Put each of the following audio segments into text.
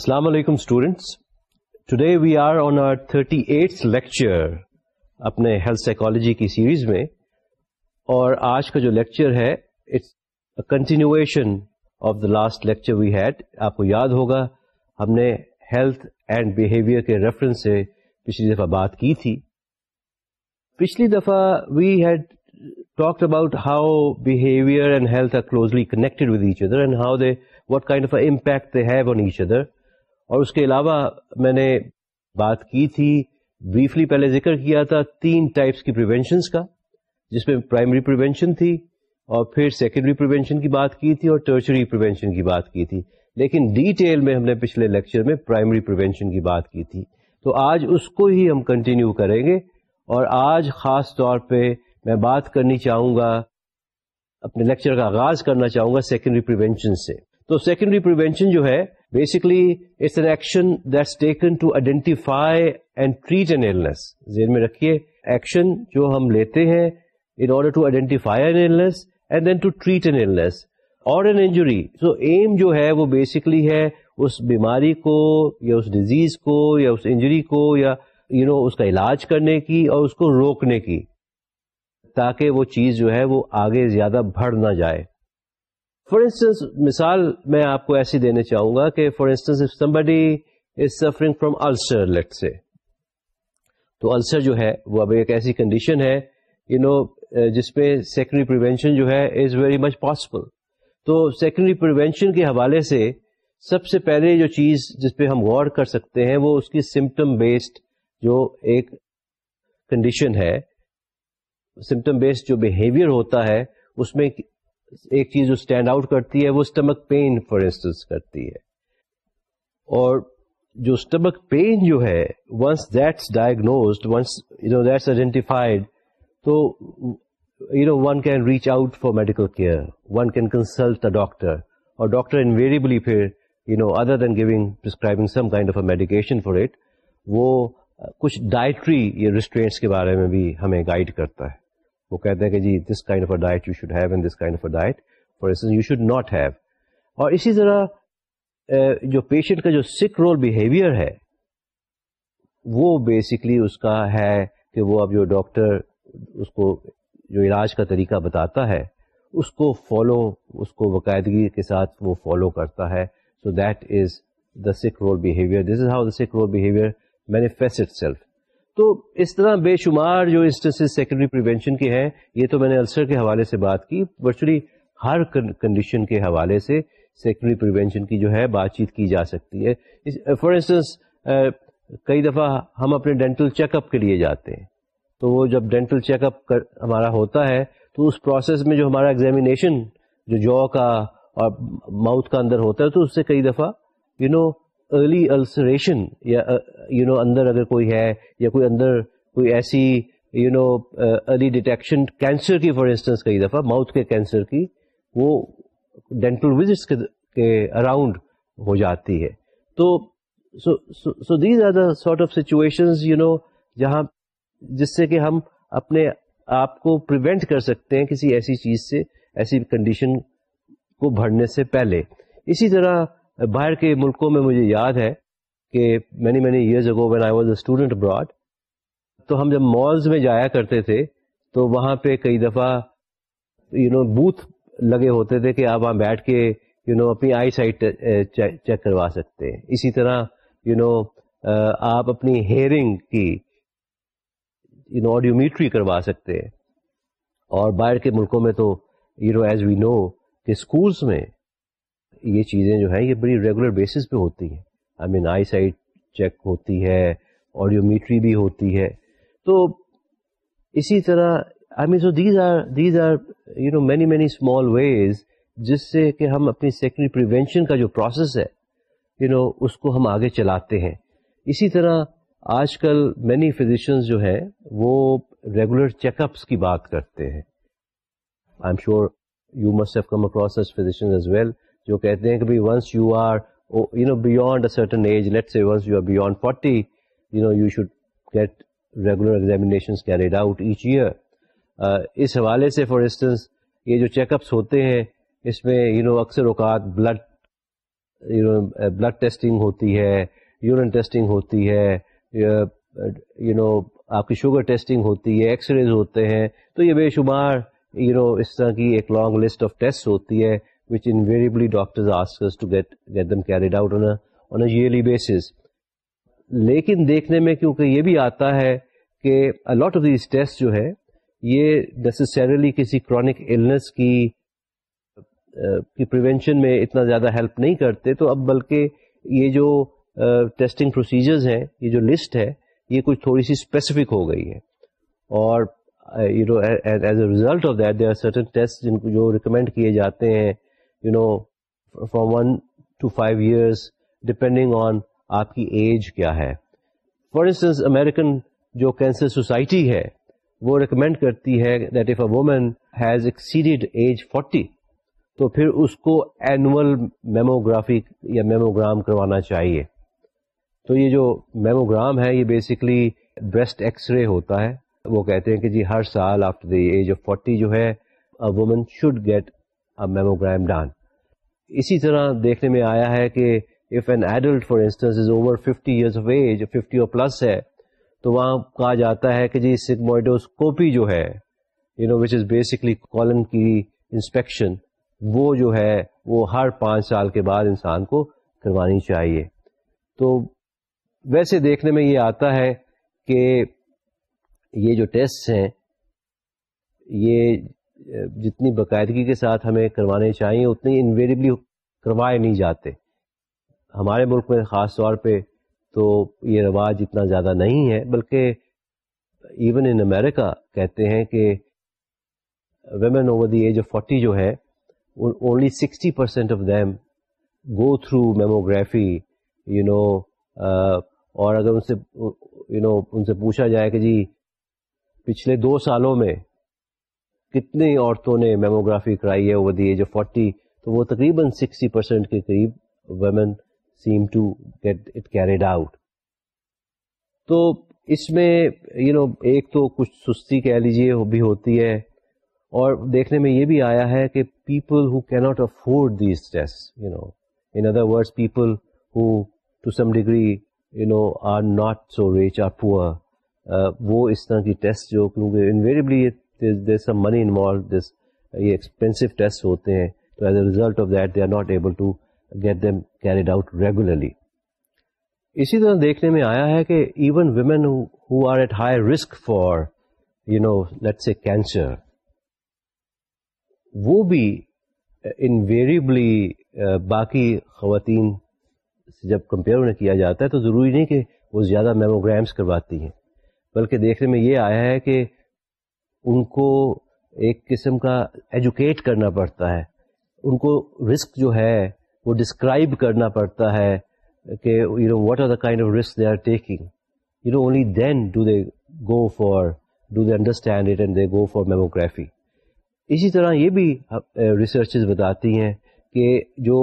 السلام علیکم students today we are on our thirty eight lecture اپنے ہیلتھ سائیکالوجی کی سیریز میں اور آج کا جو لیکچر ہے it's continuation of the last lecture we had آپ کو یاد ہوگا، ہم نے ہیلتھ اینڈ بہیویئر کے ریفرنس سے پچھلی دفعہ بات کی تھی۔ پچھلی دفعہ we had talk about how behaviour and health are closely connected with each other and how they what kind of impact they have on each other اور اس کے علاوہ میں نے بات کی تھی بریفلی پہلے ذکر کیا تھا تین ٹائپس کی پریونشنس کا، جس میں پرائمری پریونشن تھی اور پھر سیکنڈری پریونشن کی بات کی تھی اور ٹرچری پریونشن کی بات کی تھی۔ لیکن ڈیٹیل میں ہم نے پچھلے لیکچر میں پرائمری پریونشن کی بات کی تھی۔ تو آج اس کو ہی ہم کنٹینیو کریں گے اور آج خاص طور پہ میں بات کرنی چاہوں گا، اپنے لیکچر کا آغاز کرنا چاہوں گا سیکنڈری پریونشن سے۔ تو سیکنڈری پریونشن جو ہے basically it's an action that's taken to identify and treat an illness ذہن میں رکھیے ایکشن جو ہم لیتے ہیں in order to identify an illness and then to treat an illness or an injury so aim جو ہے وہ بیسکلی ہے اس بیماری کو یا اس ڈیزیز کو یا اس انجری کو یا یو you نو know, اس کا علاج کرنے کی اور اس کو روکنے کی تاکہ وہ چیز جو ہے وہ آگے زیادہ بڑھ نہ جائے۔ فار انسٹنس مثال میں آپ کو ایسی دینے چاہوں گا کہ for instance somebody is suffering from ulcer let's say تو السر جو ہے وہ اب ایک ایسی کنڈیشن ہے یو you نو know, جس میں سیکنڈری پریونشن جو ہے از ویری مچ پاسبل تو سیکنڈری پریونشن کے حوالے سے سب سے پہلے جو چیز جس پہ ہم غور کر سکتے ہیں وہ اس کی سمٹم بیسڈ جو ایک کنڈیشن ہے سمٹم بیسڈ جو بہیویئر ہوتا ہے اس میں ایک چیز جو اسٹینڈ آؤٹ کرتی ہے وہ اسٹمک پین فار انسٹنس کرتی ہے۔ اور جو اسٹمک پین جو ہے once that's diagnosed once you know that's identified تو you know one can reach out for medical care one can consult a doctor اور ڈاکٹر انویریبلی پھر you know other then giving prescribing some kind of a medication for it وہ کچھ dietary یا restaurants کے بارے میں بھی ہمیں گائڈ کرتا ہے۔ وہ کہتے ہیں کہ جی this kind of a diet you should have and this kind of a diet for instance you should not have اور اسی طرح جو پیشنٹ کا جو سکھ رول بہیویئر ہے، وہ بیسکلی اس کا ہے کہ وہ اب جو ڈاکٹر اس کو جو علاج کا طریقہ بتاتا ہے، اس کو فالو اس کو باقاعدگی کے ساتھ وہ فالو کرتا ہے. So that is the sick role behaviour this is how the sick role behaviour manifest self تو اس طرح بے شمار جو انسٹنس سیکنڈری پریونشن کے ہیں، یہ تو میں نے السر کے حوالے سے بات کی، ورچولی ہر کنڈیشن کے حوالے سے سیکنڈری پریونشن کی جو ہے بات چیت کی جا سکتی ہے۔ فار انسٹنس کئی دفعہ ہم اپنے ڈینٹل چیک اپ کے لیے جاتے ہیں۔ تو وہ جب ڈینٹل چیک اپ ہمارا ہوتا ہے، تو اس پروسیس میں جو ہمارا ایگزامینیشن جو جو کا اور ماؤتھ کا اندر ہوتا ہے، تو اس سے کئی دفعہ یو نو ارلی السریشن یا uh, یو نو اندر اگر کوئی ہے یا کوئی اندر کوئی ایسی you know early detection cancer کی فار انسٹنس کئی دفعہ ماؤتھ کے کینسر کی وہ ڈینٹل وزٹس کے اراؤنڈ ہو جاتی ہے۔ تو so these are the sort of situation you know جہاں جس سے کہ ہم اپنے آپ کو پریونٹ کر سکتے ہیں کسی ایسی چیز سے، ایسی کنڈیشن کو بڑھنے سے پہلے۔ اسی طرح باہر کے ملکوں میں مجھے یاد ہے کہ many many years ago when I was a student abroad تو ہم جب مالز میں جایا کرتے تھے، تو وہاں پہ کئی دفعہ یو نو بوتھ لگے ہوتے تھے کہ آپ وہاں بیٹھ کے یو نو اپنی آئی سائٹ چیک کروا سکتے ہیں۔ اسی طرح یو نو آپ اپنی ہیئرنگ کی یو نو آڈیومیٹری کروا سکتے ہیں۔ اور باہر کے ملکوں میں تو you know as we know کہ اسکولس میں یہ چیزیں جو ہیں یہ بڑی ریگولر بیسس پہ ہوتی ہیں۔ آئی مین آئی سائٹ چیک ہوتی ہے آڈیو میٹری بھی ہوتی ہے۔ تو اسی طرح I mean so these are these are you know many many small ways جس سے کہ ہم اپنی سیکنڈری پریونشن کا جو پروسیس ہے یو you نو know, اس کو ہم آگے چلاتے ہیں۔ اسی طرح آج کل مینی فزیشنز جو ہیں وہ ریگولر چیک اپس کی بات کرتے ہیں۔ I am sure you must have come across physician as well جو کہتے ہیں کہ once you are you know beyond a certain age let's say once you are beyond forty you know you should get regular examination carried out each year اس حوالے سے for instance یہ جو check ups ہوتے ہیں، اس میں you know اکثر اوقات blood you know blood testing ہوتی ہے یورین ٹیسٹنگ ہوتی ہے uh, یو نو آپ کی شوگر ٹیسٹنگ ہوتی ہے ایکس ریز ہوتے ہیں، تو یہ بے شمار یو نو اس طرح کی ایک لانگ لسٹ آف ٹیسٹ ہوتی ہے which invariably doctors which invariably doctor asks to get get them carried out on a yearly basis لیکن دیکھنے میں کیونکہ یہ بھی آتا ہے کہ الاٹ آف دیز ٹیسٹ جو ہے یہ نیسسریلی کسی کرونک النس کی کی پریونشن میں اتنا زیادہ ہیلپ نہیں کرتے تو اب بلکہ یہ جو ٹیسٹنگ پروسیجرز ہیں یہ جو لسٹ ہے یہ کچھ تھوڑی سی اسپیسیفک ہو گئی ہے اور you know as a result of that they are certain test جن کو جو ریکمینڈ کیے جاتے ہیں you know from one to five years depending on آپ کی ایج کیا ہے. فار انسٹنس امیریکن جو کینسر سوسائٹی ہے، وہ ریکمینڈ کرتی ہے that if a woman has exceeded age forty تو پھر اس کو اینول میموگرافی یا میموگرام کروانا چاہیے. تو یہ جو میموگرام ہے، یہ بیسکلی بریسٹ ایکس رے ہوتا ہے. وہ کہتے ہیں کہ جی ہر سال after the age of forty جو ہے woman should get mammogram done اسی طرح دیکھنے میں آیا ہے کہ if an adult for instance is over fifty years of age fifty اور پلس ہے، تو وہاں کہا جاتا ہے کہ جی سگموئڈوسکوپی جو ہے you know which is basically colon کی انسپیکشن وہ جو ہے، وہ ہر پانچ سال کے بعد انسان کو کروانی چاہیے۔ تو ویسے دیکھنے میں یہ آتا ہے کہ یہ جو ٹیسٹ ہیں، یہ جتنی باقاعدگی کے ساتھ ہمیں کروانے چاہیے، اتنی انویریبلی کروائے نہیں جاتے۔ ہمارے ملک میں خاص طور پہ تو یہ رواج اتنا زیادہ نہیں ہے، بلکہ ایون ان امیرکا کہتے ہیں کہ women over the age of forty جو ہے only sixty percent of them go through mammography you know اور اگر ان سے یو نو ان سے پوچھا جائے کہ جی پچھلے دو سالوں میں کتنی عورتوں نے میموگرافی کرائی ہے over the age of forty تو وہ تقریباً سکسٹی پرسینٹ کے قریب women seem to get it carried out تو اس میں یو you نو know, ایک تو کچھ سستی کہہ لیجیے بھی ہوتی ہے اور دیکھنے میں یہ بھی آیا ہے کہ people who can't afford these test you know in other word people who to some degree you know are not so rich are poor وہ اس طرح کی ٹیسٹ جو کیونکہ انویریبلی یہ دیر سم منی انوالو دس یہ ایکسپینسو ٹیسٹ ہوتے ہیں تو as a result of that they are not able to get them carried out regularly اسی طرح دیکھنے میں آیا ہے کہ even women who are at high risk for you know let's say cancer وہ بھی انویریبلی باقی خواتین سے جب کمپیئر انہیں کیا جاتا ہے تو ضروری نہیں کہ وہ زیادہ میموگرامس کرواتی ہیں بلکہ دیکھنے میں یہ آیا ہے کہ ان کو ایک قسم کا ایجوکیٹ کرنا پڑتا ہے۔ ان کو رسک جو ہے، وہ ڈسکرائب کرنا پڑتا ہے کہ you know what are the kind of risk they are taking you know only then do they go for do they understand it and they go for mammography اسی طرح یہ بھی ریسرچز بتاتی ہیں کہ جو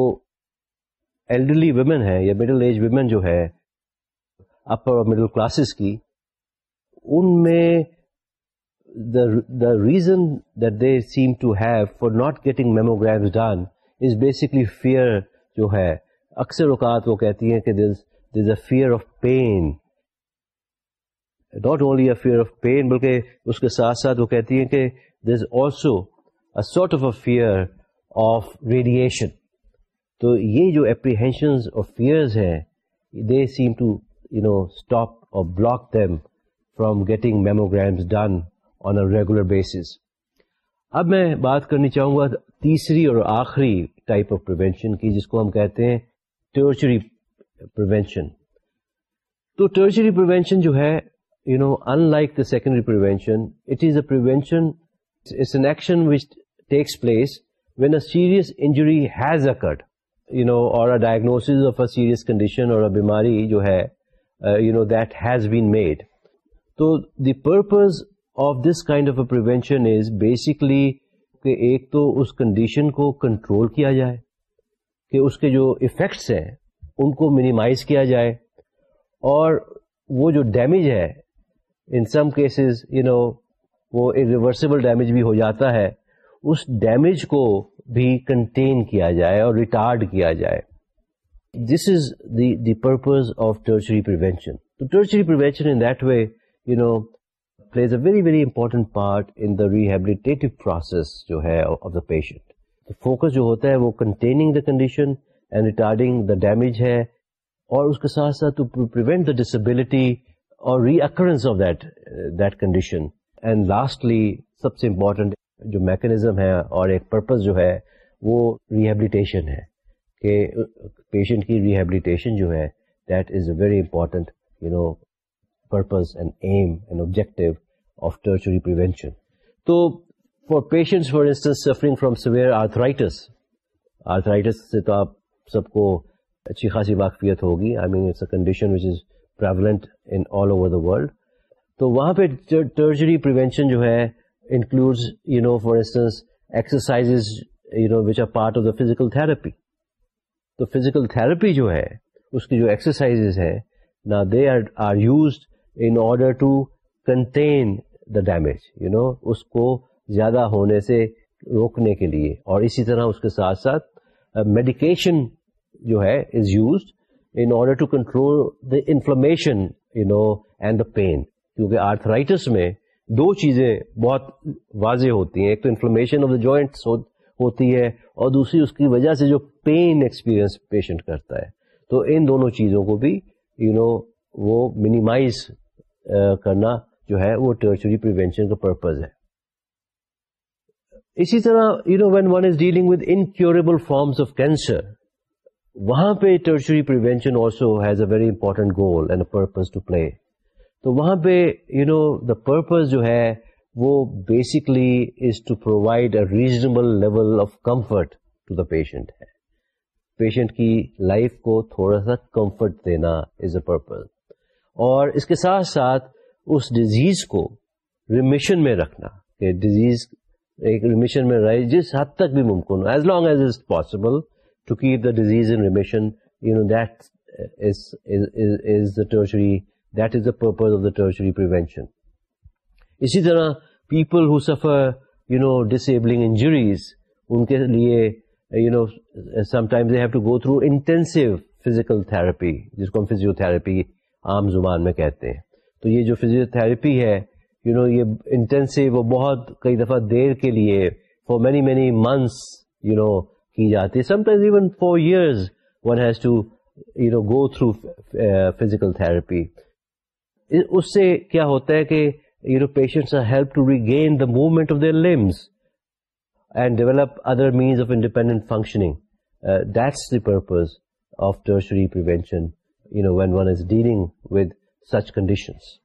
ایلڈرلی ویمن ہے یا مڈل ایج ویمن جو ہے اپر اور مڈل کلاسز کی، ان میں the reason that they seem to have for not getting mammographs done is basically fear جو ہے۔ اکثر اوقات وہ کہتی ہیں کہ this a fear of pain not only a fear of pain بلکہ اس کے ساتھ ساتھ وہ کہتی ہیں کہ there is also a sort of a fear of radiation تو یہ جو اپریہینشنز اور فیئرز ہیں they seem to you know stop اور block them from getting mammograms done on a regular basis اب میں بات کرنی چاہوں گا تیسری اور آخری ٹائپ آف پروینشن کی، جس کو ہم کہتے ہیں ٹرچری پروینشن تو ٹرچری پروینشن جو ہے you know in like the secondary prevention it is a prevention it's an action which takes place when a serious injury has occurred you know or diagnosis of a serious condition اور بیماری جو ہے you know that has been made تو the purpose of this kind of a prevention is basically کہ ایک تو اس condition کو control کیا جائے، کہ اس کے جو افیکٹس ہیں، ان کو منیمائز کیا جائے، اور وہ جو ڈیمیج ہے ان سم کیسز یو نو وہ ریورسبل ڈیمیج بھی ہو جاتا ہے، اس ڈیمیج کو بھی کنٹین کیا جائے اور ریٹارڈ کیا جائے this is the purpose of tertiary prevention. So tertiary prevention in that way, plays a very, very important part in the rehabilitative process of the patient. The focus jo hota hai wo containing the condition and retarding the damage hai, aur uske saath saath to prevent the disability or reoccurrence of that condition. And lastly, سب سے important جو mechanism ہے اور ایک purpose جو ہے وہ rehabilitation ہے کہ پیشنٹ کی ریہیبلیٹیشن جو ہے that is a very important you know purpose and aim and objective of tertiary prevention تو for patient for instance suffering from severe arthritis arthritis سے تو آپ سب کو اچھی خاصی واقفیت ہوگی. I mean it's a condition which is prevalent in all over the world تو وہاں پہ ٹرجری پریونشن جو ہے include you know for instance exercise you know which are part of the physical therapy تو فزیکل تھراپی جو ہے، اس کی جو ایکسرسائز ہے نا they are are used in order to contain the damage you know اس کو زیادہ ہونے سے روکنے کے لیے اور اسی طرح اس کے ساتھ ساتھ میڈیکیشن جو ہے is used in order to control the inflammation you know and the pain کیونکہ آرتھرائٹس میں دو چیزیں بہت واضح ہوتی ہیں ایک تو انفلمیشن آف دا جوائنٹس ہوتی ہے اور دوسری اس کی وجہ سے جو پین ایکسپیرئنس پیشنٹ کرتا ہے تو ان دونوں چیزوں کو بھی یو you نو know, وہ منیمائز کرنا جو ہے وہ ٹرچری پریونشن کا پرپز ہے۔ اسی طرح you know when one is dealing with incurable forms of cancer وہاں پہ tertiary prevention also has a very important goal and a purpose to play تو وہاں پہ یو نو دا پرپز جو ہے وہ basically is to provide a reasonable level of comfort to the patient ہے۔ Patient کی لائف کو تھوڑا سا کمفرٹ دینا از اے پرپز اور اس کے ساتھ ساتھ اس ڈیزیز کو ریمیشن میں رکھنا کہ ڈیزیز ایک ریمیشن میں رہے، جس حد تک بھی ممکن ہو as long as is possible to keep the disease in remission you know that is the tertiary that is the purpose of the tertiary prevention اسی طرح people who suffer you know disabling injuries ان کے لیے you know sometimes they have to go through intensive physical therapy جس کو ہم physio therapy عام زبان میں کہتے ہیں۔ تو یہ جو فزیو تھراپی ہے یو نو یہ انٹینسو وہ بہت کئی دفعہ دیر کے لیے for many many months you know کی جاتی ہے۔ Sometimes even for years one has to you know go through physical therapy اس سے کیا ہوتا ہے کہ you know patients help to regain the movement of their limbs and develop other means of independent functioning that's the purpose of tertiary prevention you know when one is dealing with such conditions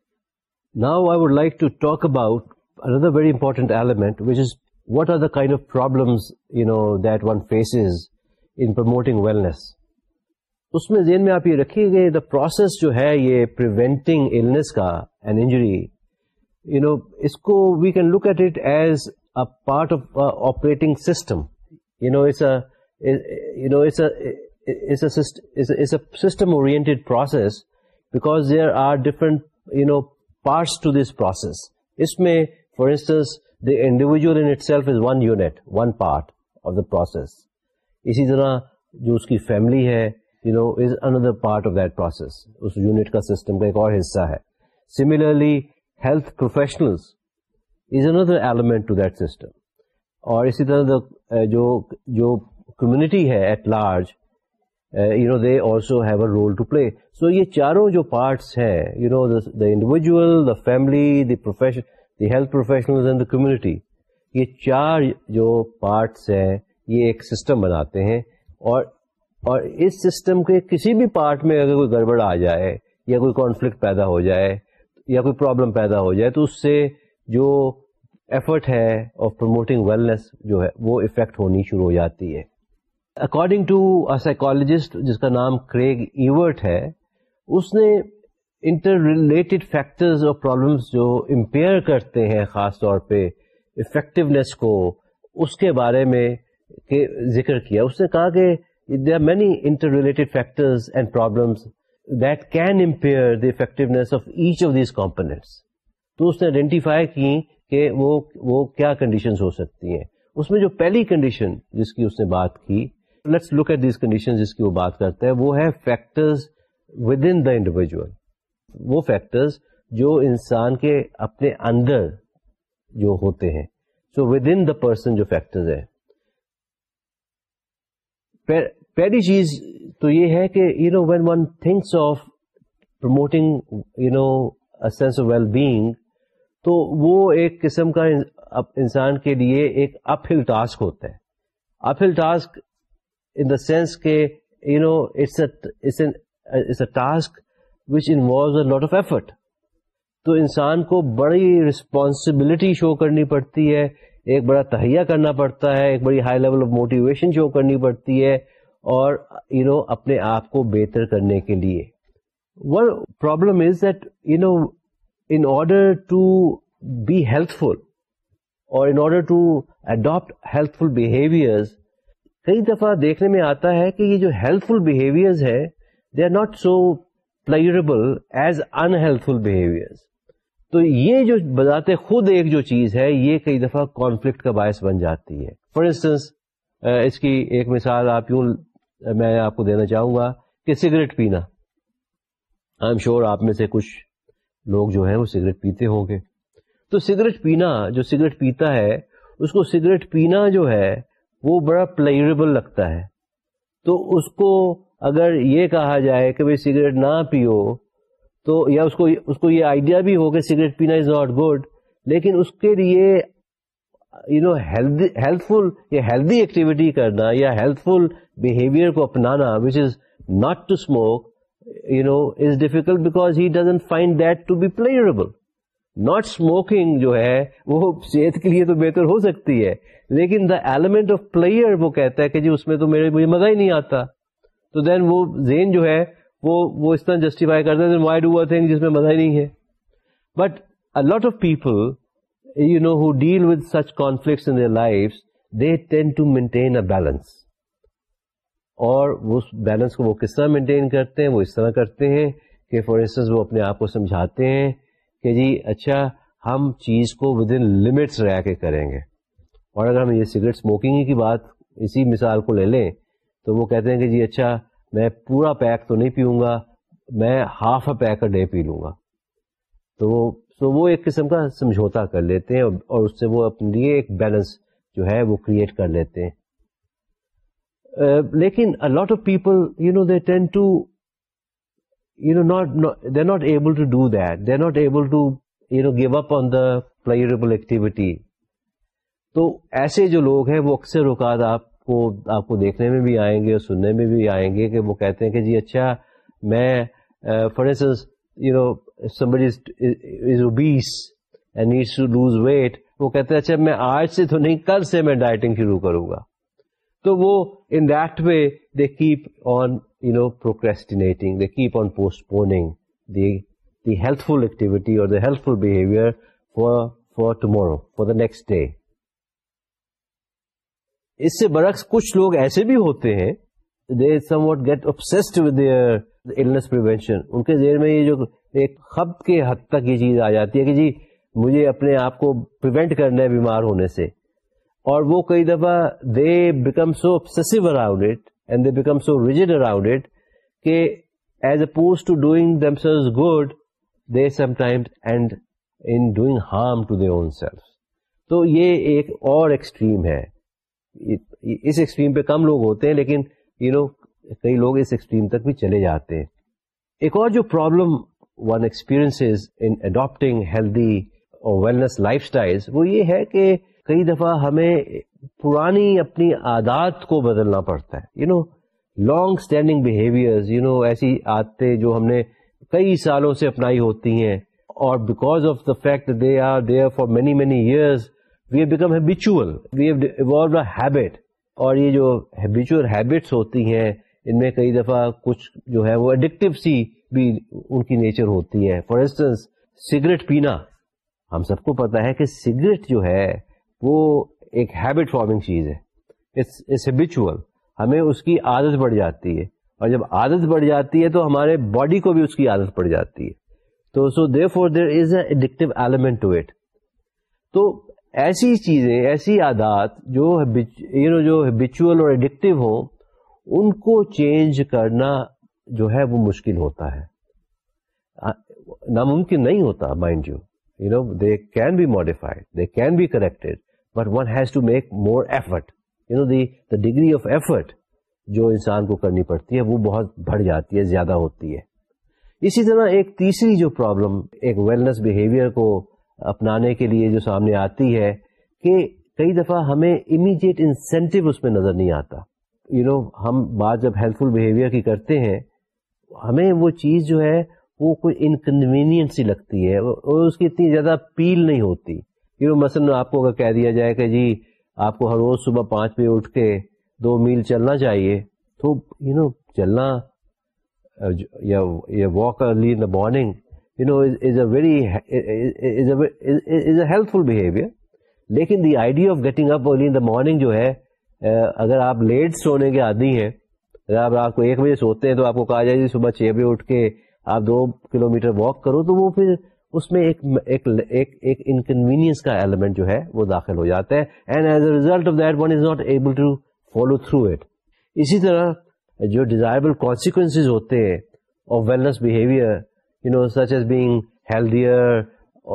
now I would like to talk about another very important element which is what are the kind of problems you know that one faces in promoting wellness. اس میں ذہن میں آپ یہ رکھیے گا دا process جو ہے یہ پریونٹنگ النس کا این انجری یو نو اس کو we can look at it as a part of operating system you know no system oriented process because there are different you know parts to this process اس میں for instance the individual in itself is one unit one part of the process اسی طرح جو اس کی family ہے you know is another part of that process us unit کا system کا ایک اور حصہ ہے similarly health professional is another element to that system اور اسی طرح جو جو کمیونٹی ہے at large you know they also have a role to play so یہ چاروں جو پارٹس ہیں you know the individual the family the profession the health professional and the community یہ چار جو پارٹس ہیں، یہ ایک سسٹم بناتے ہیں اور اور اس سسٹم کے کسی بھی پارٹ میں اگر کوئی گڑبڑ آ جائے یا کوئی کانفلکٹ پیدا ہو جائے یا کوئی پرابلم پیدا ہو جائے تو اس سے جو ایفرٹ ہے آف پروموٹنگ ویلنس جو ہے وہ افیکٹ ہونی شروع ہو جاتی ہے۔ اکارڈنگ ٹو سائیکالوجسٹ جس کا نام کریگ ایورٹ ہے، اس نے انٹر ریلیٹڈ فیکٹرز اور پرابلمس جو امپیئر کرتے ہیں، خاص طور پہ افیکٹونیس کو، اس کے بارے میں ذکر کیا۔ اس نے کہا کہ there are many interrelated factors and problems that can impair the effectiveness of each of these components تو اس نے آئیڈینٹیفائی کی کہ وہ وہ کیا کنڈیشن ہو سکتی ہیں۔ اس میں جو پہلی کنڈیشن جس کی اس نے بات کی let's look at these condition جس کی وہ بات کرتا ہے وہ ہے factors within the individual وہ فیکٹرز جو انسان کے اپنے اندر جو ہوتے ہیں۔ So within the person جو فیکٹرز ہے پہلی چیز تو یہ ہے کہ you know when one thinks of promoting you know sense of well being تو وہ ایک قسم کا انسان کے لیے ایک اپ ہل ٹاسک ہوتا ہے۔ Uphill task in the sense کے you know it's a task which involves a lot of effort تو انسان کو بڑی رسپانسبلٹی شو کرنی پڑتی ہے، ایک بڑا تہیا کرنا پڑتا ہے، ایک بڑی high level of motivation show کرنی پڑتی ہے، اور یو نو اپنے آپ کو بہتر کرنے کے لیے۔ One problem is that you know in order to be healthful or in order to adapt healthful behaviour کئی دفعہ دیکھنے میں آتا ہے کہ یہ جو ہیلتھ فل بہیویئر ہے they are not so pleasurable as unhealthful behaviour تو یہ جو بذات خود ایک جو چیز ہے، یہ کئی دفعہ کانفلکٹ کا باعث بن جاتی ہے۔ فار انسٹنس اس کی ایک مثال آپ یوں، میں آپ کو دینا چاہوں گا کہ سگریٹ پینا۔ آئی ایم شیور آپ میں سے کچھ لوگ جو ہیں وہ سگریٹ پیتے ہوں گے۔ تو سگریٹ پینا، جو سگریٹ پیتا ہے، اس کو سگریٹ پینا جو ہے وہ بڑا پلیئربل لگتا ہے۔ تو اس کو اگر یہ کہا جائے کہ بھائی سگریٹ نہ پیو، تو یا اس کو اس کو یہ آئیڈیا بھی ہو کہ سگریٹ پینا از ناٹ گڈ لیکن اس کے لیے یو نو ہیلتھ فل یا ہیلدی ایکٹیویٹی کرنا، یا ہیلتھ فل بہیویئر کو اپنانا which is not to smoke you know is difficult because he doesn't find that to be pleasurable not smoking جو ہے، وہ صحت کے لیے تو بہتر ہو سکتی ہے۔ لیکن دا ایلیمنٹ آف پلیئر وہ کہتا ہے کہ جی اس میں تو میرے مجھے مزہ ہی نہیں آتا۔ تو دین وہ زین جو ہے، وہ وہ اس طرح جسٹیفائی کرتا ہے وائی ڈو تھنگ جس میں مزہ ہی نہیں ہے۔ But lot of people you know who deal with such conflict in life they tend to maintain a balance اور اس بیلنس کو وہ کس طرح مینٹین کرتے ہیں؟ وہ اس طرح کرتے ہیں کہ فار انسٹنس وہ اپنے آپ کو سمجھاتے ہیں کہ جی اچھا ہم چیز کو ود ان لمٹس رہ کے کریں گے۔ اور اگر ہم یہ سگریٹ اسموکنگ کی بات اسی مثال کو لے لیں، تو وہ کہتے ہیں کہ جی اچھا میں پورا پیک تو نہیں پیوں گا، میں ہاف اے پیک ڈے پی لوں گا۔ تو وہ تو وہ ایک قسم کا سمجھوتا کر لیتے ہیں اور اس سے وہ اپنے لیے ایک بیلنس جو ہے وہ کریٹ کر لیتے ہیں۔ لیکن lot of people you know they tend to you know not they not able to do that they not able to you know give up on the pleasurable activity تو ایسے جو لوگ ہیں وہ اکثر اوقات آپ کو آپ کو دیکھنے میں بھی آئیں گے اور سننے میں بھی آئیں گے کہ وہ کہتے ہیں کہ جی اچھا میں for instance you know somebody is, is obese and needs to lose وہ کہتے ہیں اچھا میں آج سے تو نہیں کل سے میں ڈائٹنگ شروع کروں گا۔ تو وہ in that way they keep on you know procrastinating they keep on postponing the the healthful activity or the healthful behaviour for for tomorrow for the next day اس سے برعکس کچھ لوگ ایسے بھی ہوتے ہیں they somewhat get obsessed with their illness ان کے ذہن میں یہ جو ایک خب کے حد تک یہ چیز آ جاتی ہے کہ جی مجھے اپنے آپ کو پریونٹ کرنا ہے بیمار ہونے سے۔ اور وہ کئی دفعہ they become so obsessive around it and they become so rigid around it کہ as opposed to doing themselves good they sometimes and in doing harm to their own self تو یہ ایک اور ایکسٹریم ہے۔ اس ایکسٹریم پہ کم لوگ ہوتے ہیں لیکن یو you نو know, کئی لوگ اس ایکسٹریم تک بھی چلے جاتے ہیں۔ ایک اور جو problem one experience in adapting healthy اور ویلنس لائف اسٹائل وہ یہ ہے کہ کئی دفعہ ہمیں پرانی اپنی عادات کو بدلنا پڑتا ہے۔ You know long standing behaviour you know ایسی عادتیں جو ہم نے کئی سالوں سے اپنائی ہوتی ہیں اور because of the fact they are there for many many years we have become habitual we have evolve a habit اور یہ جو ہیبیچل ہیبٹس ہوتی ہیں، ان میں کئی دفعہ کچھ جو ہے وہ اڈکٹیو سی بھی ان کی نیچر ہوتی ہے فار انسٹنس سگریٹ پینا۔ ہم سب کو پتا ہے کہ سگریٹ جو ہے، وہ ایک ہیبٹ فارمنگ چیز ہے۔ ہمیں اس کی عادت پڑ جاتی ہے۔ اور جب عادت پڑ جاتی ہے تو ہمارے باڈی کو بھی اس کی عادت پڑ جاتی ہے۔ تو so therefore there is a addictive element to it تو ایسی چیزیں، ایسی عادات جو یو نو جو ہیبیچل اور ایڈکٹیو ہوں، ان کو چینج کرنا جو ہے وہ مشکل ہوتا ہے۔ ناممکن نہیں ہوتا mind you you know they can be modified they can be corrected but one has to make more effort you know the the degree of effort جو انسان کو کرنی پڑتی ہے، وہ بہت بڑھ جاتی ہے، زیادہ ہوتی ہے۔ اسی طرح ایک تیسری جو پرابلم ایک ویلنس بہیویئر کو اپنانے کے لیے جو سامنے آتی ہے کہ کئی دفعہ ہمیں امیڈیٹ انسینٹو اس میں نظر نہیں آتا۔ یو نو ہم بات جب ہیلپ فل بہیویئر کی کرتے ہیں، ہمیں وہ چیز جو ہے، وہ کوئی انکنوینئنٹ سی لگتی ہے۔ اور اس کی اتنی زیادہ پیل نہیں ہوتی۔ یو نو مثلاً آپ کو اگر کہہ دیا جائے کہ جی آپ کو ہر روز صبح پانچ بجے اٹھ کے دو میل چلنا چاہیے، تو یو نو چلنا، یا walk early in the morning you know is a very is a helpful behaviour لیکن the idea of getting up early in the morning جو ہے اگر آپ لیٹ سونے کے آدمی ہیں اگر آپ رات کو ایک بجے سوتے ہیں تو آپ کو کہا جائے صبح چھ بجے اٹھ کے آپ دو کلو میٹر واک کرو تو وہ پھر اس میں ایک انکنوینئنس کا ایلیمنٹ جو ہے وہ داخل ہو جاتا ہے and as a result of that one is not able to follow through it اسی طرح جو ڈیزائربل کانسیکوینس ہوتے ہیں of wellness behaviour you know such as being healthier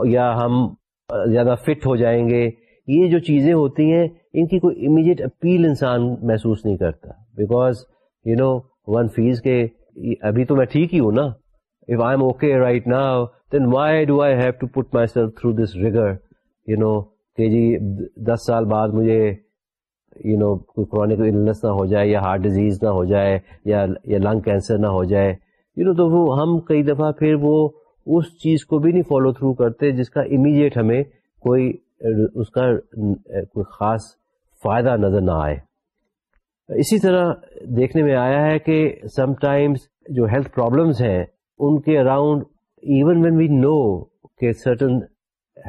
یا ہم زیادہ فٹ ہو جائیں گے، یہ جو چیزیں ہوتی ہیں، ان کی کوئی امیڈیٹ اپیل انسان محسوس نہیں کرتا۔ Because you know one feels کے ابھی تو میں ٹھیک ہی ہوں نا۔ If I am okay right نا then why do I have to put myself through this rigour you know کہ جی دس سال بعد مجھے یو نو کوئی کرونک النس نہ ہو جائے یا ہارٹ ڈیزیز نہ ہو جائے یا یا لنگ کینسر نہ ہو جائے۔ یو نو تو وہ ہم کئی دفعہ پھر وہ اس چیز کو بھی نہیں فالو تھرو کرتے جس کا امیڈیٹ ہمیں کوئی، اس کا، کوئی خاص فائدہ نظر نہ آئے۔ اسی طرح دیکھنے میں آیا ہے کہ سم ٹائمس جو ہیلتھ پرابلمس ہیں ان کے around even when we know کہ certain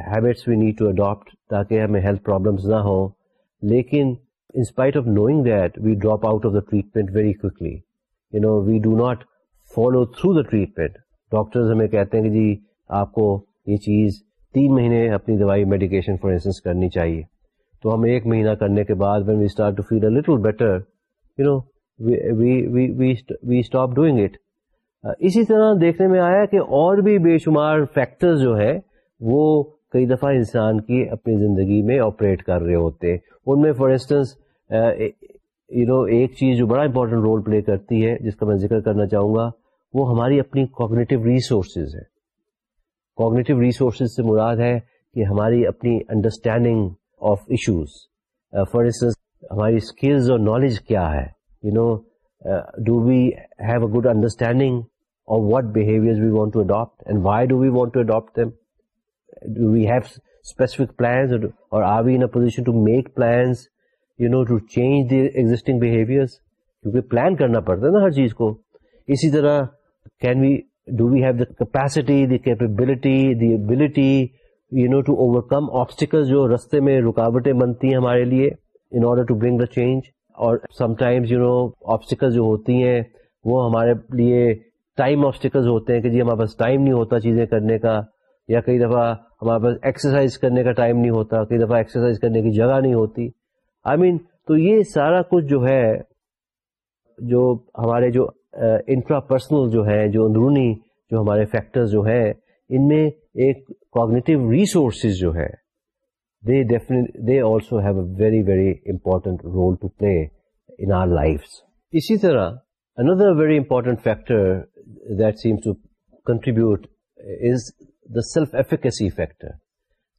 habits we need to adapt تاکہ ہمیں ہیلتھ پرابلمس نہ ہوں، لیکن in spite of knowing that we drop out of the treatment very quickly you know we do not follow through the treatment doctors ہمیں کہتے ہیں کہ جی آپ کو یہ چیز تین مہینے اپنی دوائی میڈیکیشن فار انسٹنس کرنی چاہیے۔ تو ہم ایک مہینہ کرنے کے بعد when we start to feel a little better you know we stop doing it اسی طرح دیکھنے میں آیا کہ اور بھی بے شمار فیکٹر جو ہے وہ کئی دفعہ انسان کی اپنی زندگی میں آپریٹ کر رہے ہوتے۔ ہیں ان میں فار انسٹنس یو نو ایک چیز جو بڑا امپورٹنٹ رول پلے کرتی ہے، جس کا میں ذکر کرنا چاہوں گا وہ ہماری اپنی کوگنیٹو ریسورسز ہے کوگنیٹو ریسورسز سے مراد ہے کہ ہماری اپنی understanding of issues for instance ہماری اسکلز اور نالج کیا ہے؟ You know do we have a good understanding of what behaviour we want to adapt and why do we want to adapt them do we have specific plans or are we in position to make plans you know to change the existing behaviour کیونکہ plan کرنا پڑتا ہے نا ہر چیز کو۔ اسی طرح can we do we have the capacity the capability the ability you know to overcome obstacle جو رستے میں رکاوٹیں بنتی ہیں ہمارے لیے in order to bring the change or sometimes you know obstacle جو ہوتی ہیں وہ ہمارے لیے ٹائم آبسٹیکل ہوتے ہیں کہ جی ہمارے پاس ٹائم نہیں ہوتا چیزیں کرنے کا یا کئی دفعہ ہمارے پاس ایکسرسائز کرنے کا ٹائم نہیں ہوتا کئی دفعہ ایکسرسائز کرنے کی جگہ نہیں ہوتی۔ آئی I مین mean, تو یہ سارا کچھ جو ہے جو ہمارے جو انٹرا پرسنل جو ہے جو اندرونی جو ہمارے فیکٹر جو ہیں، ان میں ایک کوگنیٹو ریسورسز جو ہے they they also have a very very important role to play in our life اسی طرح another very important factor that seems to contribute is the self efficacy factor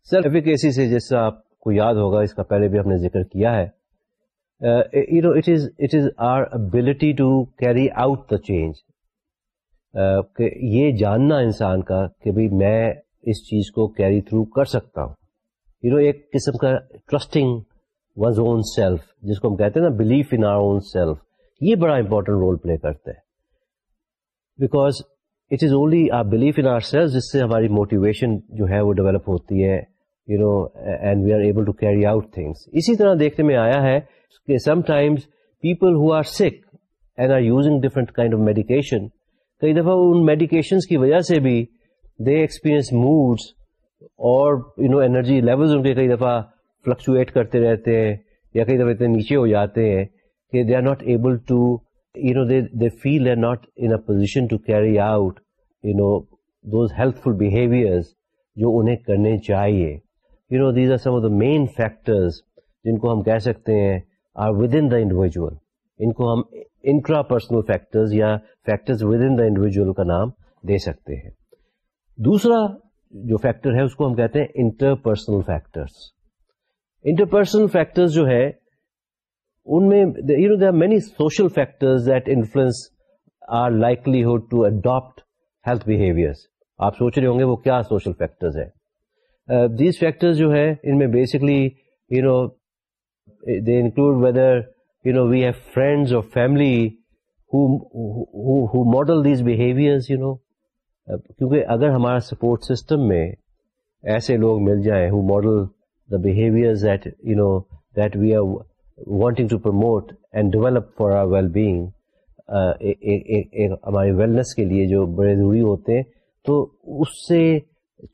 self efficacy سے جیسا آپ کو یاد ہوگا، اس کا پہلے بھی ہم نے ذکر کیا ہے you know it is it is our ability to carry out the change کہ یہ جاننا انسان کا کہ بھائی میں اس چیز کو کیری تھرو کر سکتا ہوں یو نو ایک قسم کا ٹرسٹنگ ونز اون سیلف جس کو ہم کہتے ہیں نا believe in our own self یہ بڑا امپورٹنٹ رول پلے کرتا ہے because it is only our belief in our self جس سے ہماری موٹیویشن جو ہے وہ ڈیولپ ہوتی ہے you know and we are able to carry out things اسی طرح دیکھنے میں آیا ہے کہ sometimes people who are sick and are using different kind of medication کئی دفعہ ان میڈیکیشن کی وجہ سے بھی دے ایکسپیرئنس موڈس اور یو نو انرجی لیولز ان کے کئی دفعہ فلکچویٹ کرتے رہتے ہیں یا کئی دفعہ اتنے نیچے ہو جاتے ہیں کہ they are not able to you know, they feel they're not in a position to carry out, you know, those healthful behaviors جو انہیں کرنے چاہیے. You know these are some of the main factors جن کو ہم کہہ سکتے ہیں are within the individual ان کو ہم انٹرا پرسنل فیکٹرز یا factors within the individual کا نام دے سکتے ہیں۔ دوسرا جو فیکٹر ہے اس کو ہم کہتے ہیں interpersonal factors interpersonal factors جو ہے، ان میں you know there many social factors that influence our likelihood to adapt health behaviour آپ سوچ رہے ہوں گے وہ کیا سوشل فیکٹرز ہے دیز فیکٹرز جو ہے ان میں basically you know they include whether you know we have friends اور family model these behaviours you know کیونکہ اگر ہمارا سپورٹ سسٹم میں ایسے لوگ مل جائیں who model the behaviours that you know that we are wanting to promote and develop for our wellbeing ہماری ویلنس کے لیے جو بڑے ضروری ہوتے ہیں تو اس سے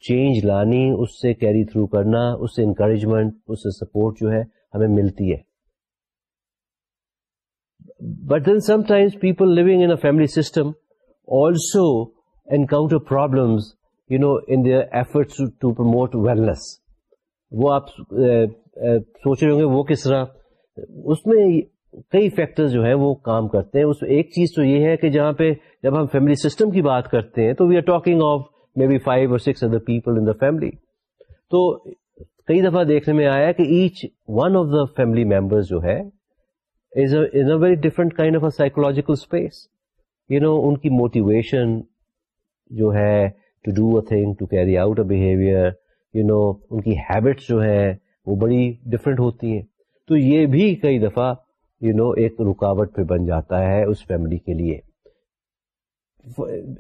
چینج لانی اس سے کیری تھرو کرنا اس سے انکریجمنٹ اس سے سپورٹ جو ہے ہمیں ملتی ہے۔ But then sometimes people living in family system also encounter problems you know in their efforts to promote wellness وہ آپ سوچ رہے ہوں گے وہ کس طرح، اس میں کئی فیکٹر جو ہیں وہ کام کرتے ہیں۔ اس ایک چیز تو یہ ہے کہ جہاں پہ جب ہم فیملی سسٹم کی بات کرتے ہیں تو we are talking of maybe five or six other people in the family تو کئی دفعہ دیکھنے میں آیا کہ each one of the family member جو ہے is a very different kind of a psychological space you know ان کی موٹیویشن جو ہے to do a thing to carry out a behaviour you know ان کی ہیبٹس جو ہیں وہ بڑی ڈفرینٹ ہوتی ہیں. تو یہ بھی کئی دفعہ یو نو ایک رکاوٹ پہ بن جاتا ہے اس فیملی کے لیے.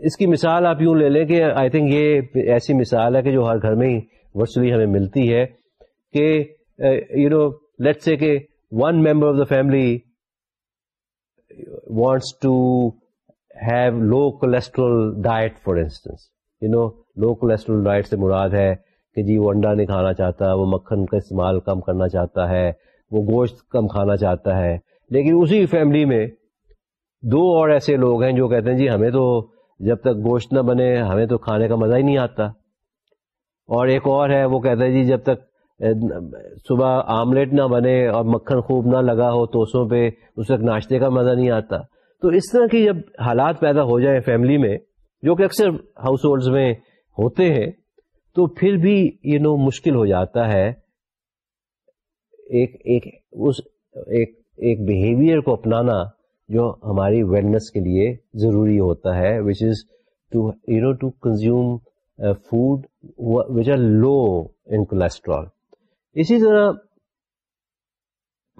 اس کی مثال آپ یوں لے لیں کہ آئی تھنک یہ ایسی مثال ہے کہ جو ہر گھر میں ورچولی ہمیں ملتی ہے کہ یو نو لیٹ سے کہ one member of the family wants to have low cholesterol diet for instance you know low cholesterol diet سے مراد ہے کہ جی وہ انڈا نہیں کھانا چاہتا، وہ مکھن کا استعمال کم کرنا چاہتا ہے، وہ گوشت کم کھانا چاہتا ہے۔ لیکن اسی فیملی میں دو اور ایسے لوگ ہیں جو کہتے ہیں جی ہمیں تو جب تک گوشت نہ بنے، ہمیں تو کھانے کا مزہ ہی نہیں آتا۔ اور ایک اور ہے، وہ کہتا ہے جی جب تک صبح آملیٹ نہ بنے اور مکھن خوب نہ لگا ہو توسوں پہ، اس وقت ناشتے کا مزہ نہیں آتا۔ تو اس طرح کی جب حالات پیدا ہو جائیں فیملی میں، جو کہ اکثر ہاؤس ہولڈ میں ہوتے ہیں، تو پھر بھی یہ نو مشکل ہو جاتا ہے ایک ایک، اس، ایک ایک بیہیویئر کو اپنانا جو ہماری ویلنس کے لیے ضروری ہوتا ہے which is to you know to consume food which are low in cholesterol. اسی طرح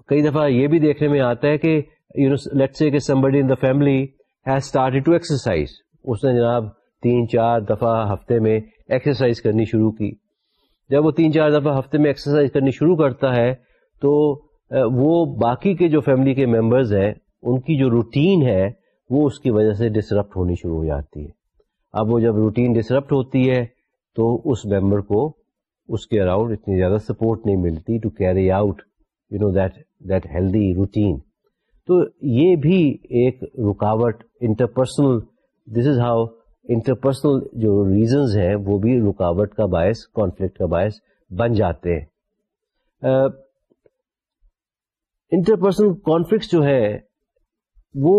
کئی دفعہ یہ بھی دیکھنے میں آتا ہے کہ یو نو لیٹ سے کہ somebody in the family has start to exercise اس نے جناب تین چار دفعہ ہفتے میں ایکسرسائز کرنی شروع کی۔ جب وہ تین چار دفعہ ہفتے میں ایکسرسائز کرنی شروع کرتا ہے تو وہ باقی کے جو فیملی کے ممبرز ہیں، ان کی جو روٹین ہے، وہ اس کی وجہ سے ڈسرپٹ ہونی شروع ہو جاتی ہے۔ اب وہ جب روٹین ڈسرپٹ ہوتی ہے تو اس ممبر کو اس کے اراؤنڈ اتنی زیادہ سپورٹ نہیں ملتی to carry out you know that that healthy routine تو یہ بھی ایک رکاوٹ interpersonal this is how interpersonal جو ریزنز ہیں وہ بھی رکاوٹ کا باعث کانفلکٹ کا باعث بن جاتے ہیں. انٹرپرسنل کانفلکٹ جو ہے وہ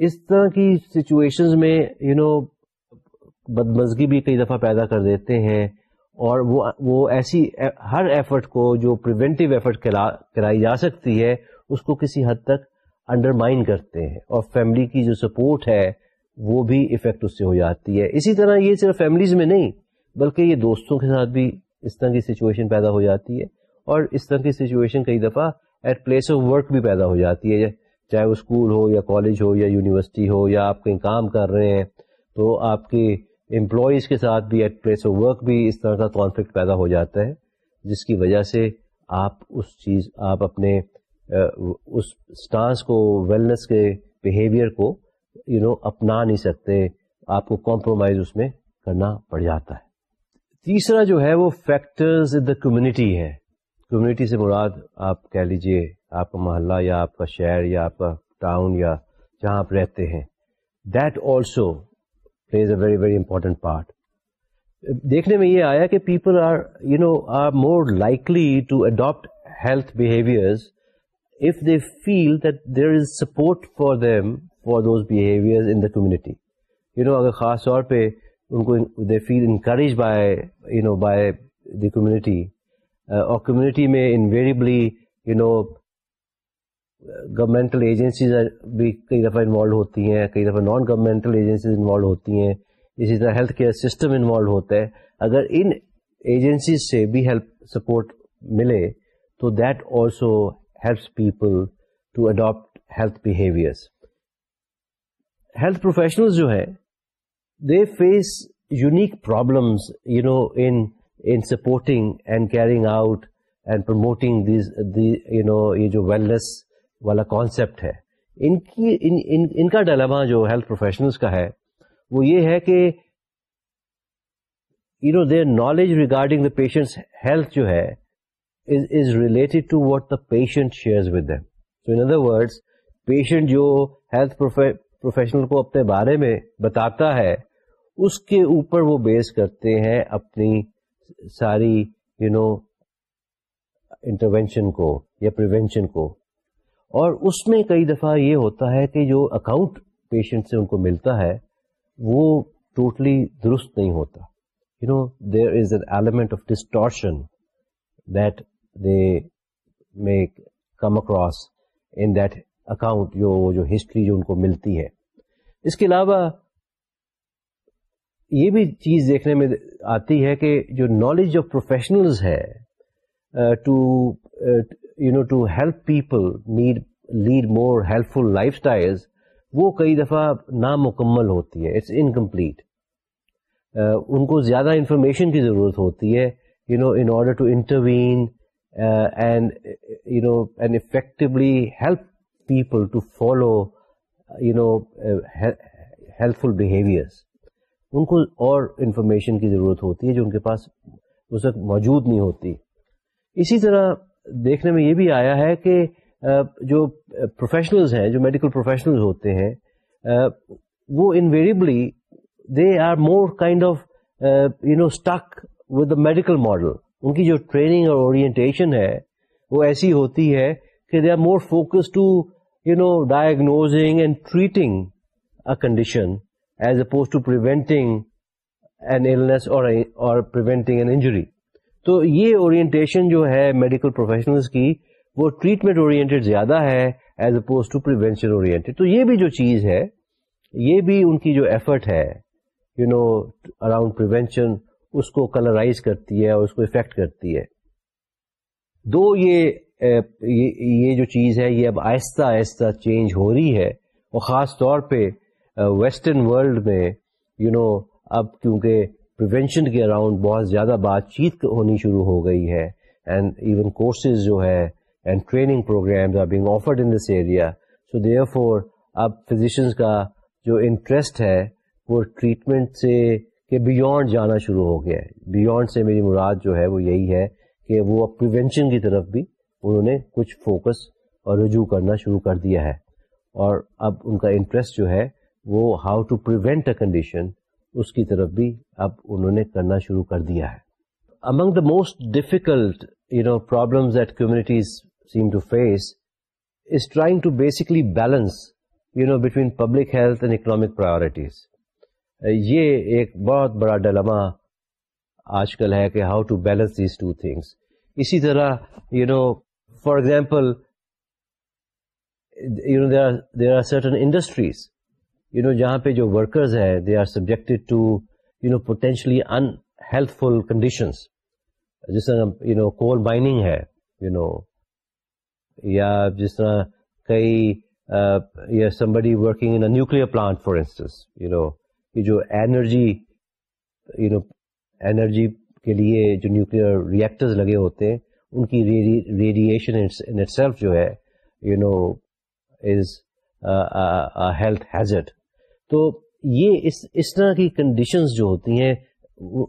اس طرح کی سچویشن میں یو نو بدمزگی بھی کئی دفعہ پیدا کر دیتے ہیں اور وہ وہ ایسی ہر ایفرٹ کو جو پریونٹیو ایفرٹ کرائی جا سکتی ہے، اس کو کسی حد تک انڈرمائن کرتے ہیں اور فیملی کی جو سپورٹ ہے، وہ بھی افیکٹ اس سے ہو جاتی ہے۔ اسی طرح یہ صرف فیملیز میں نہیں، بلکہ یہ دوستوں کے ساتھ بھی اس طرح کی سچویشن پیدا ہو جاتی ہے اور اس طرح کی سچویشن کئی دفعہ ایٹ پلیس آف ورک بھی پیدا ہو جاتی ہے۔ چاہے وہ اسکول ہو یا کالج ہو یا یونیورسٹی ہو یا آپ کہیں کام کر رہے ہیں تو آپ کے امپلائیز کے ساتھ بھی ایٹ پلیس آف ورک بھی اس طرح کا کانفلکٹ پیدا ہو جاتا ہے جس کی وجہ سے آپ اس چیز آپ اپنے اس اسٹانس کو ویلنس کے بیہیویئر کو یو you نو know, اپنا نہیں سکتے آپ کو کمپرومائز اس میں کرنا پڑ جاتا ہے۔ تیسرا جو ہے وہ فیکٹرز ان دا کمیونٹی ہے۔ کمیونٹی سے مراد آپ کہہ لیجیے آپ کا محلہ یا آپ کا شہر یا آپ کا ٹاؤن یا جہاں آپ رہتے ہیں that also plays a very very important part دیکھنے میں یہ آیا کہ people are you know are more likely to adapt health behaviours if they feel that there is support for them for those behaviour in the community you know اگر خاص طور پہ ان کو they feel encouraged by you know by the community اور community میں invariably you know governmental agencies بھی کئی دفعہ انوالو ہوتی ہیں، کئی دفعہ نان گورمنٹل ایجنسیز انوالو ہوتی ہیں۔ اسی طرح ہیلتھ کیئر سسٹم انوالو ہوتا ہے۔ اگر ان ایجنسیز سے بھی ہیلپ سپورٹ ملے تو that also helps people to adapt health behaviour health professional جو ہے they face unique problems you know in supporting and caring out and promoting you know یہ جو ویلنس والا کانسیپٹ ہے۔ ان کی، ان کا ڈلما جو ہیلتھ پروفیشنلس کا ہے، وہ یہ ہے کہ you know their knowledge regarding the patient health جو ہے is related to what the patient share with them so in other word patient جو ہیلتھ پروفیشنل کو اپنے بارے میں بتاتا ہے، اس کے اوپر وہ بیس کرتے ہیں اپنی ساری یو نو انٹروینشن کو یا پریونشن کو۔ اور اس میں کئی دفعہ یہ ہوتا ہے کہ جو اکاؤنٹ پیشنٹ سے ان کو ملتا ہے، وہ ٹوٹلی درست نہیں ہوتا۔ You know there is an element of distortion that they make come across in that account جو جو ہسٹری جو ان کو ملتی ہے۔ اس کے علاوہ یہ بھی چیز دیکھنے میں آتی ہے کہ جو نالج آف پروفیشنلز ہے uh, to you know to help people need lead more helpful lifestyle وہ کئی دفعہ نامکمل ہوتی ہے. اٹس انکمپلیٹ uh, ان کو زیادہ انفارمیشن کی ضرورت ہوتی ہے you know in order to intervene and you know and effectively help people to follow you know helpful behaviours ان کو اور انفارمیشن کی ضرورت ہوتی ہے جو ان کے پاس اس وقت موجود نہیں ہوتی. اسی طرح دیکھنے میں یہ بھی آیا ہے کہ جو پروفیشنلز ہیں، جو میڈیکل پروفیشنلز ہوتے ہیں وہ invariably they are more kind of you know stick with the medical model ان کی جو ٹریننگ اور اورینٹیشن ہے، وہ ایسی ہوتی ہے کہ they are more focus to you know diagnosing and treating a condition as opposed to preventing an illness or preventing an injury تو یہ اورینٹیشن جو ہے میڈیکل پروفیشنلز کی، وہ ٹریٹمنٹ اورینٹیڈ زیادہ ہے as oppose to prevention oriented تو یہ بھی جو چیز ہے، یہ بھی ان کی جو ایفرٹ ہے یو نو اراؤنڈ پریونشن اس کو کلرائز کرتی ہے اور اس کو افیکٹ کرتی ہے. دو یہ یہ جو چیز ہے، یہ اب آہستہ آہستہ چینج ہو رہی ہے اور خاص طور پہ uh, ویسٹرن ورلڈ میں یو نو اب کیونکہ پریونشن کے اراؤنڈ بہت زیادہ بات چیت ہونی شروع ہو گئی ہے. اینڈ ایون کورسز جو ہے and training programmes are being offered in this area so therefore اب فزیشنس کا جو انٹرسٹ ہے، وہ ٹریٹمنٹ سے کہ بیونڈ جانا شروع ہو گیا ہے. بیونڈ سے میری مراد جو ہے وہ یہی ہے کہ وہ اب پریونشن کی طرف بھی انہوں نے کچھ فوکس اور رجوع کرنا شروع کر دیا ہے. اور اب ان کا انٹرسٹ جو ہے وہ how to prevent a condition اس کی طرف بھی اب انہوں نے کرنا شروع کر دیا ہے۔ Among the most difficult you know problems at communities seem to face is trying to basically balance you know between public health and economic priorities. Uh, یہ ایک بہت بڑا ڈلما آج کل ہے کہ how to balance these two things اسی طرح you know for example you know there are certain industries you know جہاں پہ جو ورکرز ہیں they are subjected to you know potentially unhealthful conditions جس طرح یو نو کول مائننگ ہے you know یا جس طرح کئی یا somebody working in nuclear plant for instance you know کہ جو انرجی یو نو انرجی کے لیے جو نیوکل ریئیکٹرز لگے ہوتے ہیں، ان کی ریڈیشن ان سیلف جو ہے یو نو از ہیلتھ ہیزٹ تو یہ اس اس طرح کی کنڈیشنز جو ہوتی ہیں،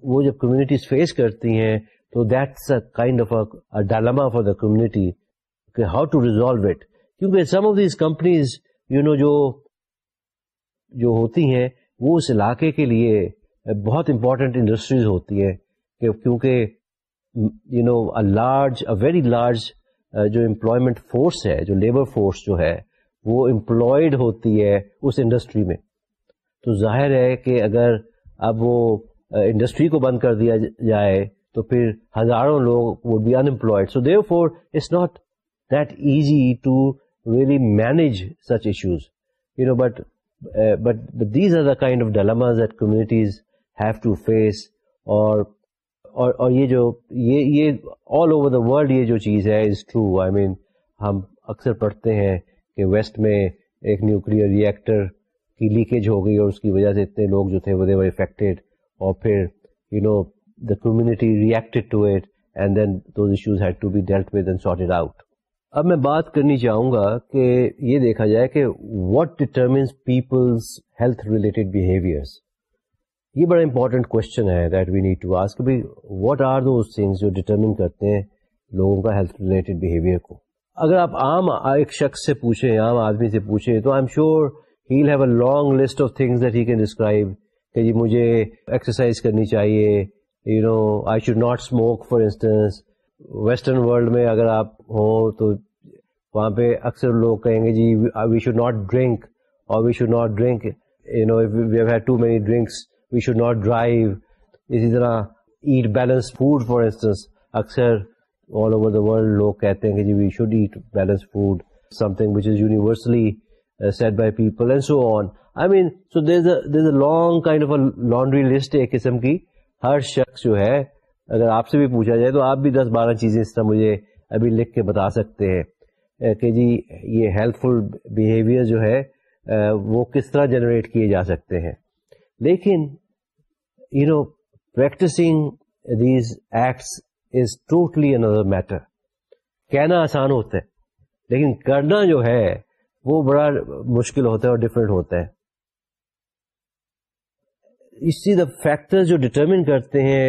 وہ جب کمیونٹیز فیس کرتی ہیں، تو that's a kind of a dilemma for the community کہ ہاؤ ٹو ریزالو اٹ کیونکہ some of these companies you know جو جو ہوتی ہیں، وہ اس علاقے کے لیے بہت امپورٹنٹ انڈسٹریز ہوتی ہیں کیونکہ you know large a very large جو امپلائمنٹ فورس ہے، جو لیبر فورس جو ہے، وہ امپلائڈ ہوتی ہے اس انڈسٹری میں۔ تو ظاہر ہے کہ اگر اب وہ انڈسٹری کو بند کر دیا جائے تو پھر ہزاروں لوگ would be unemployed so therefore it's not that easy to really manage such issues you know but but these are the kind of dilemmas that communities have to face اور اور اور یہ جو، یہ یہ آل اوور دا ورلڈ یہ جو چیز ہے از ٹرو آئی مین ہم اکثر پڑھتے ہیں کہ ویسٹ میں ایک نیوکلیر ریئیکٹر کی لیکیج ہو گئی اور اس کی وجہ سے اتنے لوگ جو تھے وہ دے افیکٹڈ اور پھر you know the community reacted to it and then those issues had to be dealt with and sorted out اب میں بات کرنی چاہوں گا کہ یہ دیکھا جائے کہ what determines people's health related behaviours یہ بڑا امپورٹنٹ کوشچن ہے that we need to ask what are those things جو ڈیٹرمن کرتے ہیں لوگوں کا ہیلتھ ریلیٹڈ بہیویئر کو؟ اگر آپ عام ایک شخص سے پوچھیں، عام آدمی سے پوچھیں تو I am sure he'll have a long list of things that he can describe کہ جی مجھے ایکسرسائز کرنی چاہیے. You know I should not smoke for instance western world میں اگر آپ ہوں تو وہاں پہ اکثر لوگ کہیں گے جی وی شوڈ ناٹ ڈرنک اور we should not drink you know we have had too many drinks we should not drive اسی طرح eat balance food for instance اکثر آل اوور دا ورلڈ لوگ کہتے ہیں کہ جی we should eat balance food something which is universally set by people and so on I mean so there a long kind of a laundry list ایک قسم کی. ہر شخص جو ہے، اگر آپ سے بھی پوچھا جائے تو آپ بھی دس بارہ چیزیں اس طرح مجھے ابھی لکھ کے بتا سکتے ہیں uh, کہ جی یہ ہیلتھ فل بہیویئر جو ہے uh, وہ کس طرح جنریٹ کیے جا سکتے ہیں۔ لیکن you know practising these acts is totally another matter کہنا آسان ہوتا ہے، لیکن کرنا جو ہے وہ بڑا مشکل ہوتا ہے اور ڈفرینٹ ہوتا ہے۔ اسی دا فیکٹر جو ڈٹرمن کرتے ہیں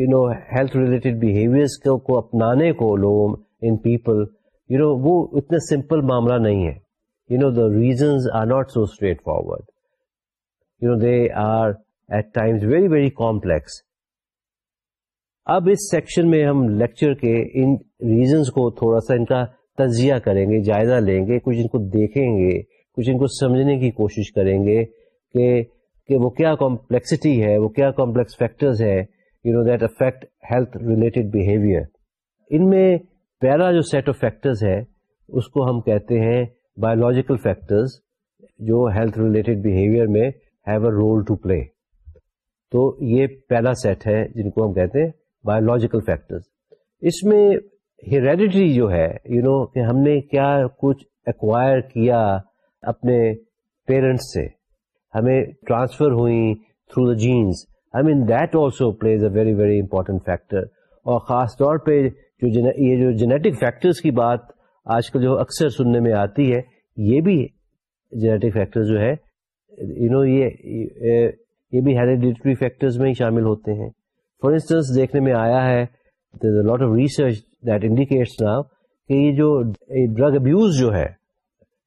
you know health related behaviour کو اپنانے کو لوگ ان پیپل یو نو وہ اتنا سمپل معاملہ نہیں ہے you know the reasons are not so straightforward you know they are at times very very complex اب اس سیکشن میں ہم لیکچر کے ان ریزنس کو تھوڑا سا ان کا تجزیہ کریں گے، جائزہ لیں گے، کچھ ان کو دیکھیں گے، کچھ ان کو سمجھنے کی کوشش کریں گے کہ کہ وہ کیا کمپلیکسٹی ہے، وہ کیا کمپلیکس فیکٹرز ہے you know that affect health related behaviour ان میں پہلا جو سیٹ آف فیکٹرز ہے، اس کو ہم کہتے ہیں بایولوجیکل فیکٹرز جو ہیلتھ ریلیٹڈ بہیویئر میں have a role to play تو یہ پہلا سیٹ ہے جن کو ہم کہتے ہیں بایولوجیکل فیکٹرز اس میں ہیریڈیٹری جو ہے یو you نو know, کہ ہم نے کیا کچھ ایکوائر کیا اپنے پیرنٹس سے۔ ہمیں ٹرانسفر ہوئی through the genes I mean that also plays a very very important factor اور خاص طور پہ جو یہ جو جینیٹک فیکٹرز کی بات آج کل جو اکثر سننے میں آتی ہے یہ بھی جینیٹک فیکٹر جو ہے یو نو یہ یہ بھی ہیریڈیٹری فیکٹرز میں ہی شامل ہوتے ہیں۔ فار انسٹنس دیکھنے میں آیا ہے lot of research that indicates now کہ یہ جو ڈرگ ابیوز جو ہے،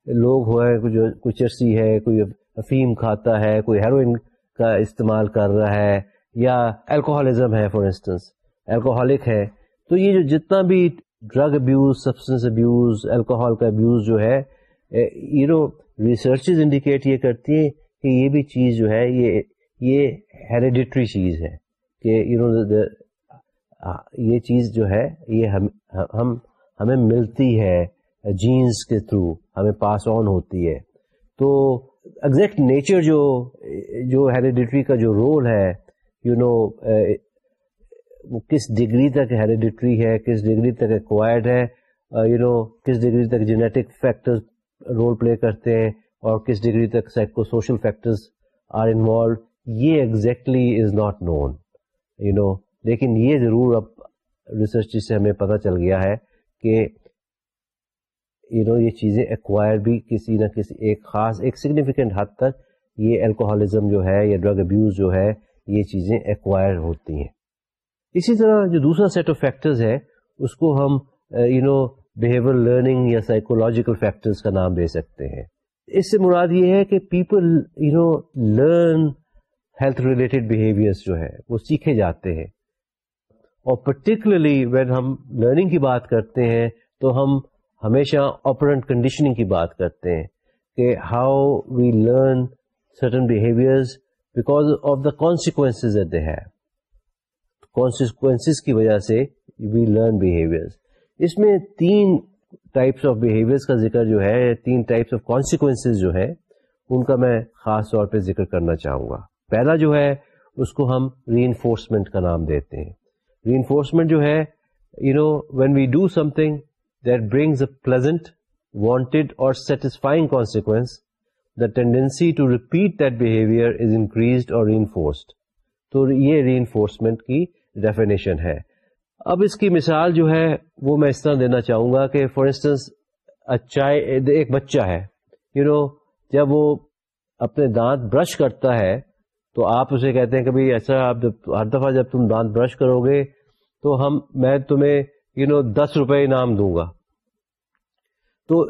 لوگ ہوئے کوئی چرسی ہے، کوئی افیم کھاتا ہے، کوئی ہیروئن کا استعمال کر رہا ہے یا الکوہولزم ہے فار انسٹنس الکوہولک ہے۔ تو یہ جو جتنا بھی drug abuse substance abuse alcohol کا ابیوز جو ہے یو نو ریسرچز انڈیکیٹ یہ کرتی ہیں کہ یہ بھی چیز جو ہے، یہ یہ ہیریڈیٹری چیز ہے کہ یو نو یہ چیز جو ہے یہ ہم ہم ہمیں ملتی ہے جینس کے تھرو ہمیں پاس آن ہوتی ہے۔ تو ایگزیکٹ نیچر جو جو ہیریڈیٹری کا جو رول ہے یو you نو know, وہ کس ڈگری تک ہیریڈیٹری ہے کس ڈگری تک ایکوائرڈ ہے یو نو کس ڈگری تک جینیٹک فیکٹر رول پلے کرتے ہیں اور کس ڈگری تک psycho social factors are involved یہ exactly is not known you know لیکن یہ ضرور اب ریسرچ سے ہمیں پتہ چل گیا ہے کہ یو نو یہ چیزیں ایکوائر بھی کسی نہ کسی ایک خاص، ایک سگنیفیکینٹ حد تک یہ الکوہولزم جو ہے یا ڈرگ ابیوز جو ہے یہ چیزیں ایکوائر ہوتی ہیں۔ اسی طرح جو دوسرا سیٹ آف فیکٹرز ہے، اس کو ہم یو نو بہیویئر لرننگ یا سائیکولوجیکل فیکٹرز کا نام دے سکتے ہیں۔ اس سے مراد یہ ہے کہ people you know learn health related behaviour جو ہے وہ سیکھے جاتے ہیں۔ اور پرٹیکولرلی وین ہم لرننگ کی بات کرتے ہیں، تو ہم ہمیشہ آپرنٹ کنڈیشننگ کی بات کرتے ہیں کہ how we learn certain behaviours because of the consequence they have consequence کی وجہ سے وی لرن بہیویئر اس میں تین ٹائپس آف بہیویئر کا ذکر جو ہے، تین ٹائپس آف کانسیکوینس جو ہے ان کا میں خاص طور پہ ذکر کرنا چاہوں گا۔ پہلا جو ہے، اس کو ہم ری انفورسمنٹ کا نام دیتے ہیں۔ ری انفورسمنٹ جو ہے you know when we do something that brings a pleasant wanted اور satisfying consequence the tendency to repeat that behaviour is increased اور ری انفورسڈ تو یہ ری انفورسمنٹ کی ڈیفینیشن ہے. اب اس کی مثال جو ہے وہ میں اس طرح دینا چاہوں گا کہ فار انسٹنس اچھا ایک بچہ ہے. یو you نو know, جب وہ اپنے دانت برش کرتا ہے تو آپ اسے کہتے ہیں کہ بھائی ایسا آپ جب ہر دفعہ جب تم دانت برش کرو گے تو ہم میں تمہیں یو نو دس روپے انعام دوں گا۔ تو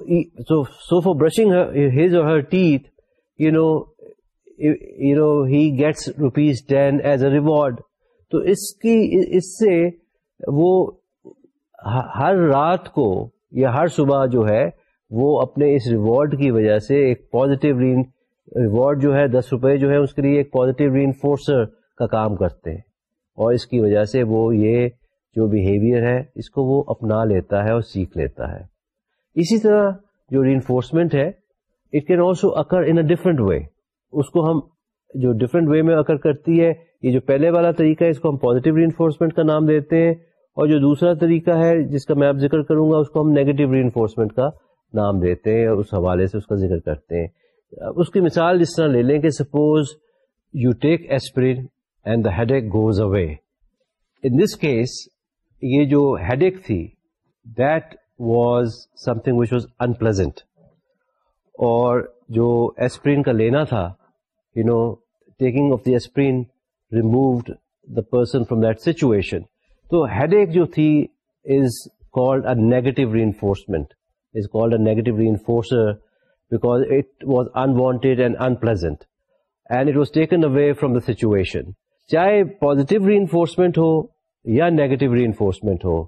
سو for brushing his or her teeth you know you know he gets rupees ten as a reward تو اس کی، اس سے وہ ہر رات کو یا ہر صبح جو ہے وہ اپنے اس ریوارڈ کی وجہ سے ایک پازیٹیو ریوارڈ جو ہے دس روپے جو ہے اس کے لیے ایک پازیٹیو ری انفورسر کا کام کرتے ہیں۔ اور اس کی وجہ سے وہ یہ جو بیہیویئر ہے، اس کو وہ اپنا لیتا ہے اور سیکھ لیتا ہے۔ اسی طرح جو ری انفورسمنٹ ہے it can also occur in a different way اس کو ہم جو ڈفرنٹ وے میں اکر کرتی ہے، یہ جو پہلے والا طریقہ ہے، اس کو ہم پازیٹیو ری انفورسمنٹ کا نام دیتے ہیں۔ اور جو دوسرا طریقہ ہے، جس کا میں اب ذکر کروں گا، اس کو ہم نیگیٹو ری انفورسمنٹ کا نام دیتے ہیں اور اس حوالے سے اس کا ذکر کرتے ہیں۔ اس کی مثال جس طرح لے لیں کہ suppose you take aspirin and the headache goes away in this case یہ جو ہیڈ ایک تھی that was something which was unpleasant اور جو ایسپرین کا لینا تھا you know taking of the aspirin removed the person from that situation تو headache جو تھی is called a negative reinforcement is called a negative reinforcer because it was unwanted and unpleasant and it was taken away from the situation چاہے positive reinforcement ہو یا negative reinforcement ہو،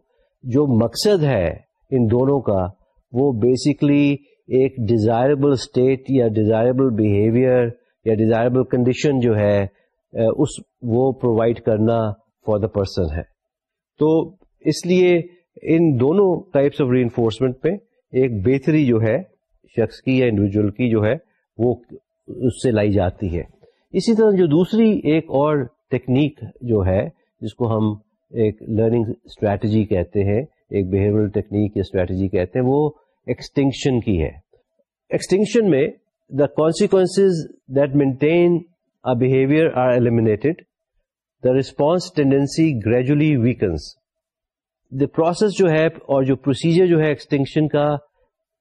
جو مقصد ہے ان دونوں کا، وہ بیسکلی ایک ڈیزائربل اسٹیٹ یا ڈیزائربل بہیویئر یا ڈیزائربل کنڈیشن جو ہے اس وہ پرووائڈ کرنا فار دا پرسن ہے۔ تو اس لیے ان دونوں ٹائپس آف ری انفورسمنٹ پہ ایک بہتری جو ہے شخص کی یا انڈیویجل کی جو ہے وہ اس سے لائی جاتی ہے۔ اسی طرح جو دوسری ایک اور ٹیکنیک جو ہے، جس کو ہم ایک لرننگ اسٹریٹجی کہتے ہیں، ایک بہیویئر ٹیکنیک یا اسٹریٹجی کہتے ہیں، وہ ایکسٹنکشن کی ہے۔ ایکسٹنکشن میں the consequence that maintain a behaviour are eliminated the response tendency gradually weakens the process جو ہے اور جو پروسیجر جو ہے ایکسٹینکشن کا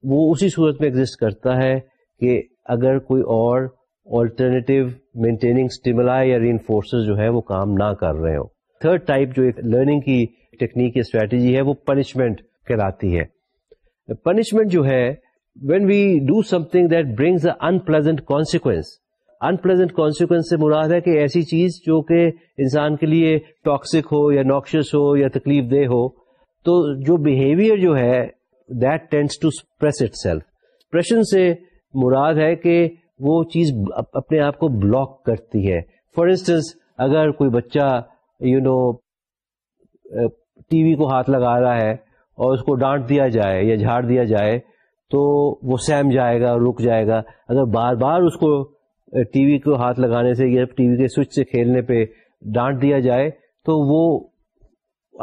وہ اسی صورت میں ایگزٹ کرتا ہے کہ اگر کوئی اور آلٹرنیٹیو مینٹیننگ اسٹیملا یا ری انفورسز جو ہے وہ کام نہ کر رہے ہو تھرڈ ٹائپ جو ایک لرننگ کی ٹیکنیک یا اسٹریٹجی ہے وہ پنشمنٹ کہلاتی ہے۔ پنشمنٹ جو ہے when we do something that brings a unpleasant consequence unpleasant consequence سے مراد ہے کہ ایسی چیز جو کہ انسان کے لیے ٹاکسک ہو یا نوکشس ہو یا تکلیف دہ ہو، تو جو بہیویئر جو ہے that tends to suppress it self expression سے مراد ہے کہ وہ چیز اپنے آپ کو بلاک کرتی ہے. فار انسٹنس اگر کوئی بچہ یو نو ٹی وی کو ہاتھ لگا رہا ہے اور اس کو ڈانٹ دیا جائے یا جھاڑ دیا جائے تو وہ سیم جائے گا، رک جائے گا۔ اگر بار بار اس کو ٹی وی کو ہاتھ لگانے سے یا ٹی وی کے سوئچ سے کھیلنے پہ ڈانٹ دیا جائے تو وہ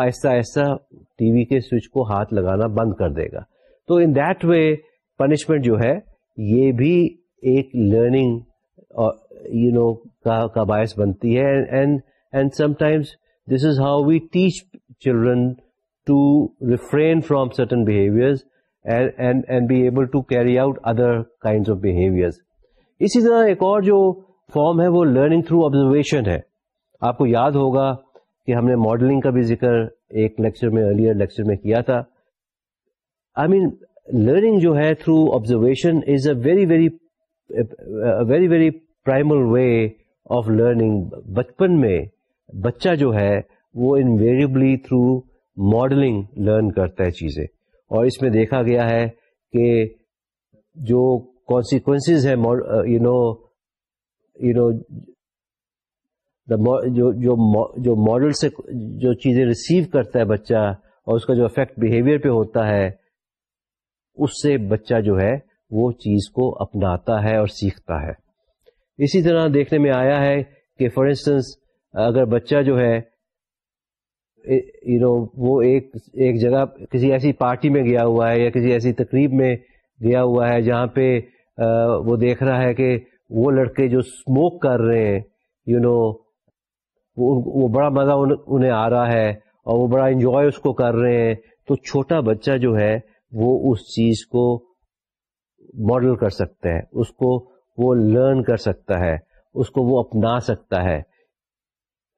آہستہ آہستہ ٹی وی کے سوئچ کو ہاتھ لگانا بند کر دے گا۔ تو ان دیٹ وے پنشمنٹ جو ہے، یہ بھی ایک لرننگ یو نو کا باعث بنتی ہے۔ And sometimes this is how we teach children to refrain from certain behaviour and be able to carry out other kind of behaviour اسی طرح ایک اور جو فارم ہے، وہ لرننگ تھرو آبزرویشن ہے۔ آپ کو یاد ہوگا کہ ہم نے ماڈلنگ کا بھی ذکر ایک لیکچر میں ارلیئر لیکچر میں کیا تھا۔ آئی مین لرننگ جو ہے through observation is a very very very very primal way of learning بچپن میں بچہ جو ہے وہ انویریبلی تھرو ماڈلنگ لرن کرتا ہے چیزیں۔ اور اس میں دیکھا گیا ہے کہ جو کانسیکوینس ہے یو نو یو نو جو ماڈل سے جو چیزیں ریسیو کرتا ہے بچہ اور اس کا جو افیکٹ بہیویئر پہ ہوتا ہے، اس سے بچہ جو ہے، وہ چیز کو اپناتا ہے اور سیکھتا ہے۔ اسی طرح دیکھنے میں آیا ہے کہ فار انسٹنس اگر بچہ جو ہے یو نو وہ ایک ایک جگہ کسی ایسی پارٹی میں گیا ہوا ہے یا کسی ایسی تقریب میں گیا ہوا ہے جہاں پہ وہ دیکھ رہا ہے کہ وہ لڑکے جو اسموک کر رہے ہیں یو نو وہ بڑا مزہ انہیں آ رہا ہے اور وہ بڑا انجوائے اس کو کر رہے ہیں۔ تو چھوٹا بچہ جو ہے، وہ اس چیز کو ماڈل کر سکتا ہے۔ اس کو وہ لرن کر سکتا ہے۔ اس کو وہ اپنا سکتا ہے۔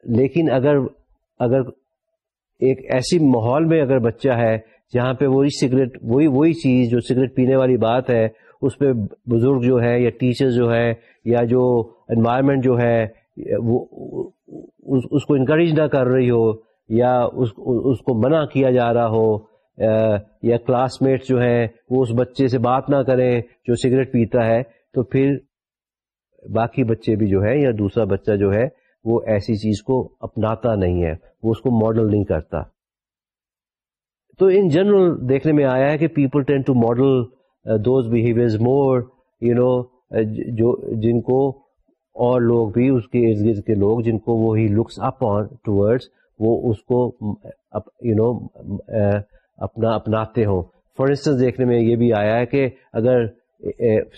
لیکن اگر اگر ایک ایسی ماحول میں اگر بچہ ہے، جہاں پہ وہی سگریٹ وہی وہی چیز جو سگریٹ پینے والی بات ہے، اس پہ بزرگ جو ہے یا ٹیچر جو ہے یا جو انوائرمنٹ جو ہے، وہ اس کو انکریج نہ کر رہی ہو یا اس اس کو منع کیا جا رہا ہو یا کلاس میٹ جو ہیں وہ اس بچے سے بات نہ کریں جو سگریٹ پیتا ہے، تو پھر باقی بچے بھی جو ہے یا دوسرا بچہ جو ہے وہ ایسی چیز کو اپناتا نہیں ہے، وہ اس کو ماڈل نہیں کرتا۔ تو ان جنرل دیکھنے میں آیا ہے کہ people tend to model those behaviour more you know جو، جن کو اور لوگ بھی اس کے ارد گرد کے لوگ جن کو وہ he looks up on towards وہ اس کو یو نو اپنا، اپناتے ہوں۔ فار انسٹنس دیکھنے میں یہ بھی آیا ہے کہ اگر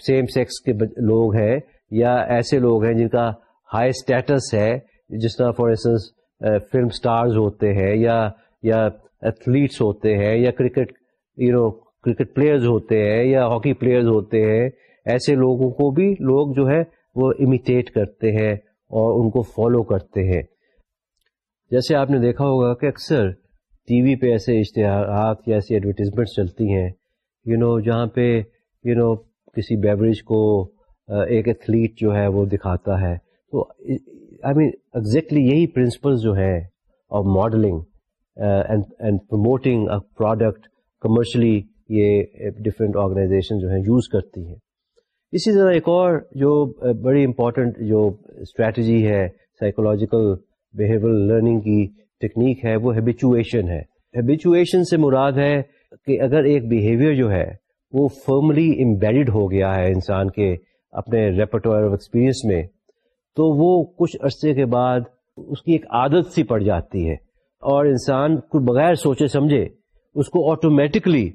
سیم سیکس کے لوگ ہیں یا ایسے لوگ ہیں جن کا ہائی اسٹیٹس ہے، جس طرح فار انسٹنس فلم اسٹارز ہوتے ہیں یا یا ایتھلیٹس ہوتے ہیں یا cricket you know cricket players ہوتے ہیں یا ہاکی پلیئرز ہوتے ہیں، ایسے لوگوں کو بھی لوگ جو ہے وہ امیٹیٹ کرتے ہیں اور ان کو فالو کرتے ہیں۔ جیسے آپ نے دیکھا ہوگا کہ اکثر ٹی وی پہ ایسے اشتہارات یا ایسی ایڈورٹیزمنٹ چلتی ہیں۔ یو you نو know, جہاں پہ یو you نو know, کسی بیوریج کو ایک ایتھلیٹ جو ہے وہ دکھاتا ہے۔ تو آئی مین ایگزیکٹلی یہی پرنسپل جو ہے of modelling and promoting product commercially یہ ڈفرینٹ آرگنائزیشن جو ہیں یوز کرتی ہیں۔ اسی طرح ایک اور جو بڑی امپورٹنٹ جو اسٹریٹجی ہے سائیکولوجیکل بیہیویئر لرننگ کی ٹیکنیک ہے، وہ ہیبیچویشن ہے۔ ہیبیچویشن سے مراد ہے کہ اگر ایک بیہیویئر جو ہے وہ فرملی امبیڈ ہو گیا ہے انسان کے اپنے ریپرٹوائر آف ایکسپیرئنس میں، تو وہ کچھ عرصے کے بعد اس کی ایک عادت سی پڑ جاتی ہے۔ اور انسان کو بغیر سوچے سمجھے اس کو آٹومیٹکلی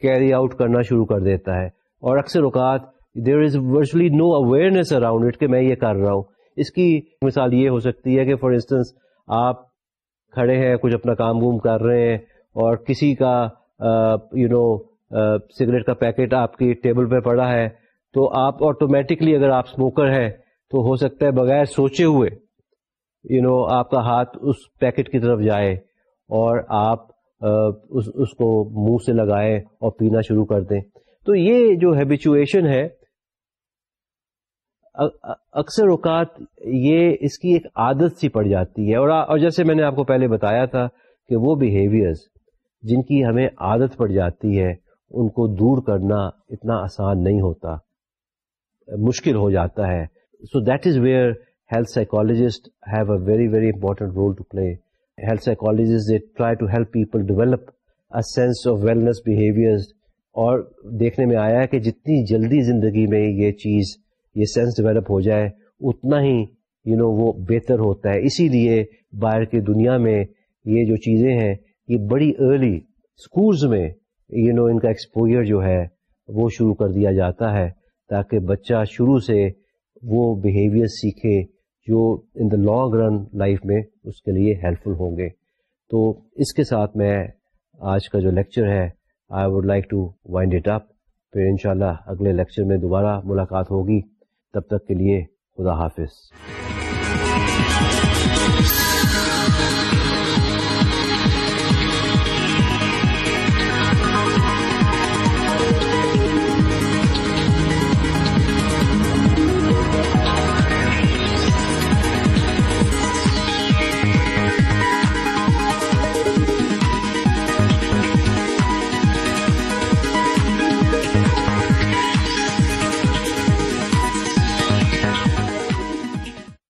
کیری آؤٹ کرنا شروع کر دیتا ہے۔ اور اکثر اوقات there is virtually no awareness around it کہ میں یہ کر رہا ہوں۔ اس کی مثال یہ ہو سکتی ہے کہ فار انسٹنس آپ کھڑے ہیں، کچھ اپنا کام ووم کر رہے ہیں اور کسی کا یو نو سگریٹ کا پیکٹ آپ کی ٹیبل پہ پڑا ہے تو آپ آٹومیٹکلی اگر آپ اسموکر ہیں تو ہو سکتا ہے بغیر سوچے ہوئے یو نو آپ کا ہاتھ اس پیکٹ کی طرف جائے اور آپ اس اس کو منہ سے لگائیں اور پینا شروع کر دیں۔ تو یہ جو ہیبیچویشن ہے اکثر اوقات یہ اس کی ایک عادت سی پڑ جاتی ہے اور جیسے میں نے آپ کو پہلے بتایا تھا کہ وہ بیہیویئرز جن کی ہمیں عادت پڑ جاتی ہے، ان کو دور کرنا اتنا آسان نہیں ہوتا، مشکل ہو جاتا ہے۔ So that is where health psychologist have a very very important role to play health psychologist they try to help people develop a sense of wellness behaviour اور دیکھنے میں آیا ہے کہ جتنی جلدی زندگی میں یہ چیز یہ سینس ڈیولپ ہو جائے اتنا ہی یو you نو know, وہ بہتر ہوتا ہے۔ اسی لیے باہر کی دنیا میں یہ جو چیزیں ہیں یہ بڑی ارلی اسکولز میں یو you نو know, ان کا ایکسپوئر جو ہے وہ شروع کر دیا جاتا ہے تاکہ بچہ شروع سے وہ بیہیویئر سیکھے جو ان دا لانگ رن لائف میں اس کے لیے ہیلپ فل ہوں گے۔ تو اس کے ساتھ میں آج کا جو لیکچر ہے I would like to wind it up پھر انشاءاللہ اگلے لیکچر میں دوبارہ ملاقات ہوگی۔ تب تک کے لیے خدا حافظ۔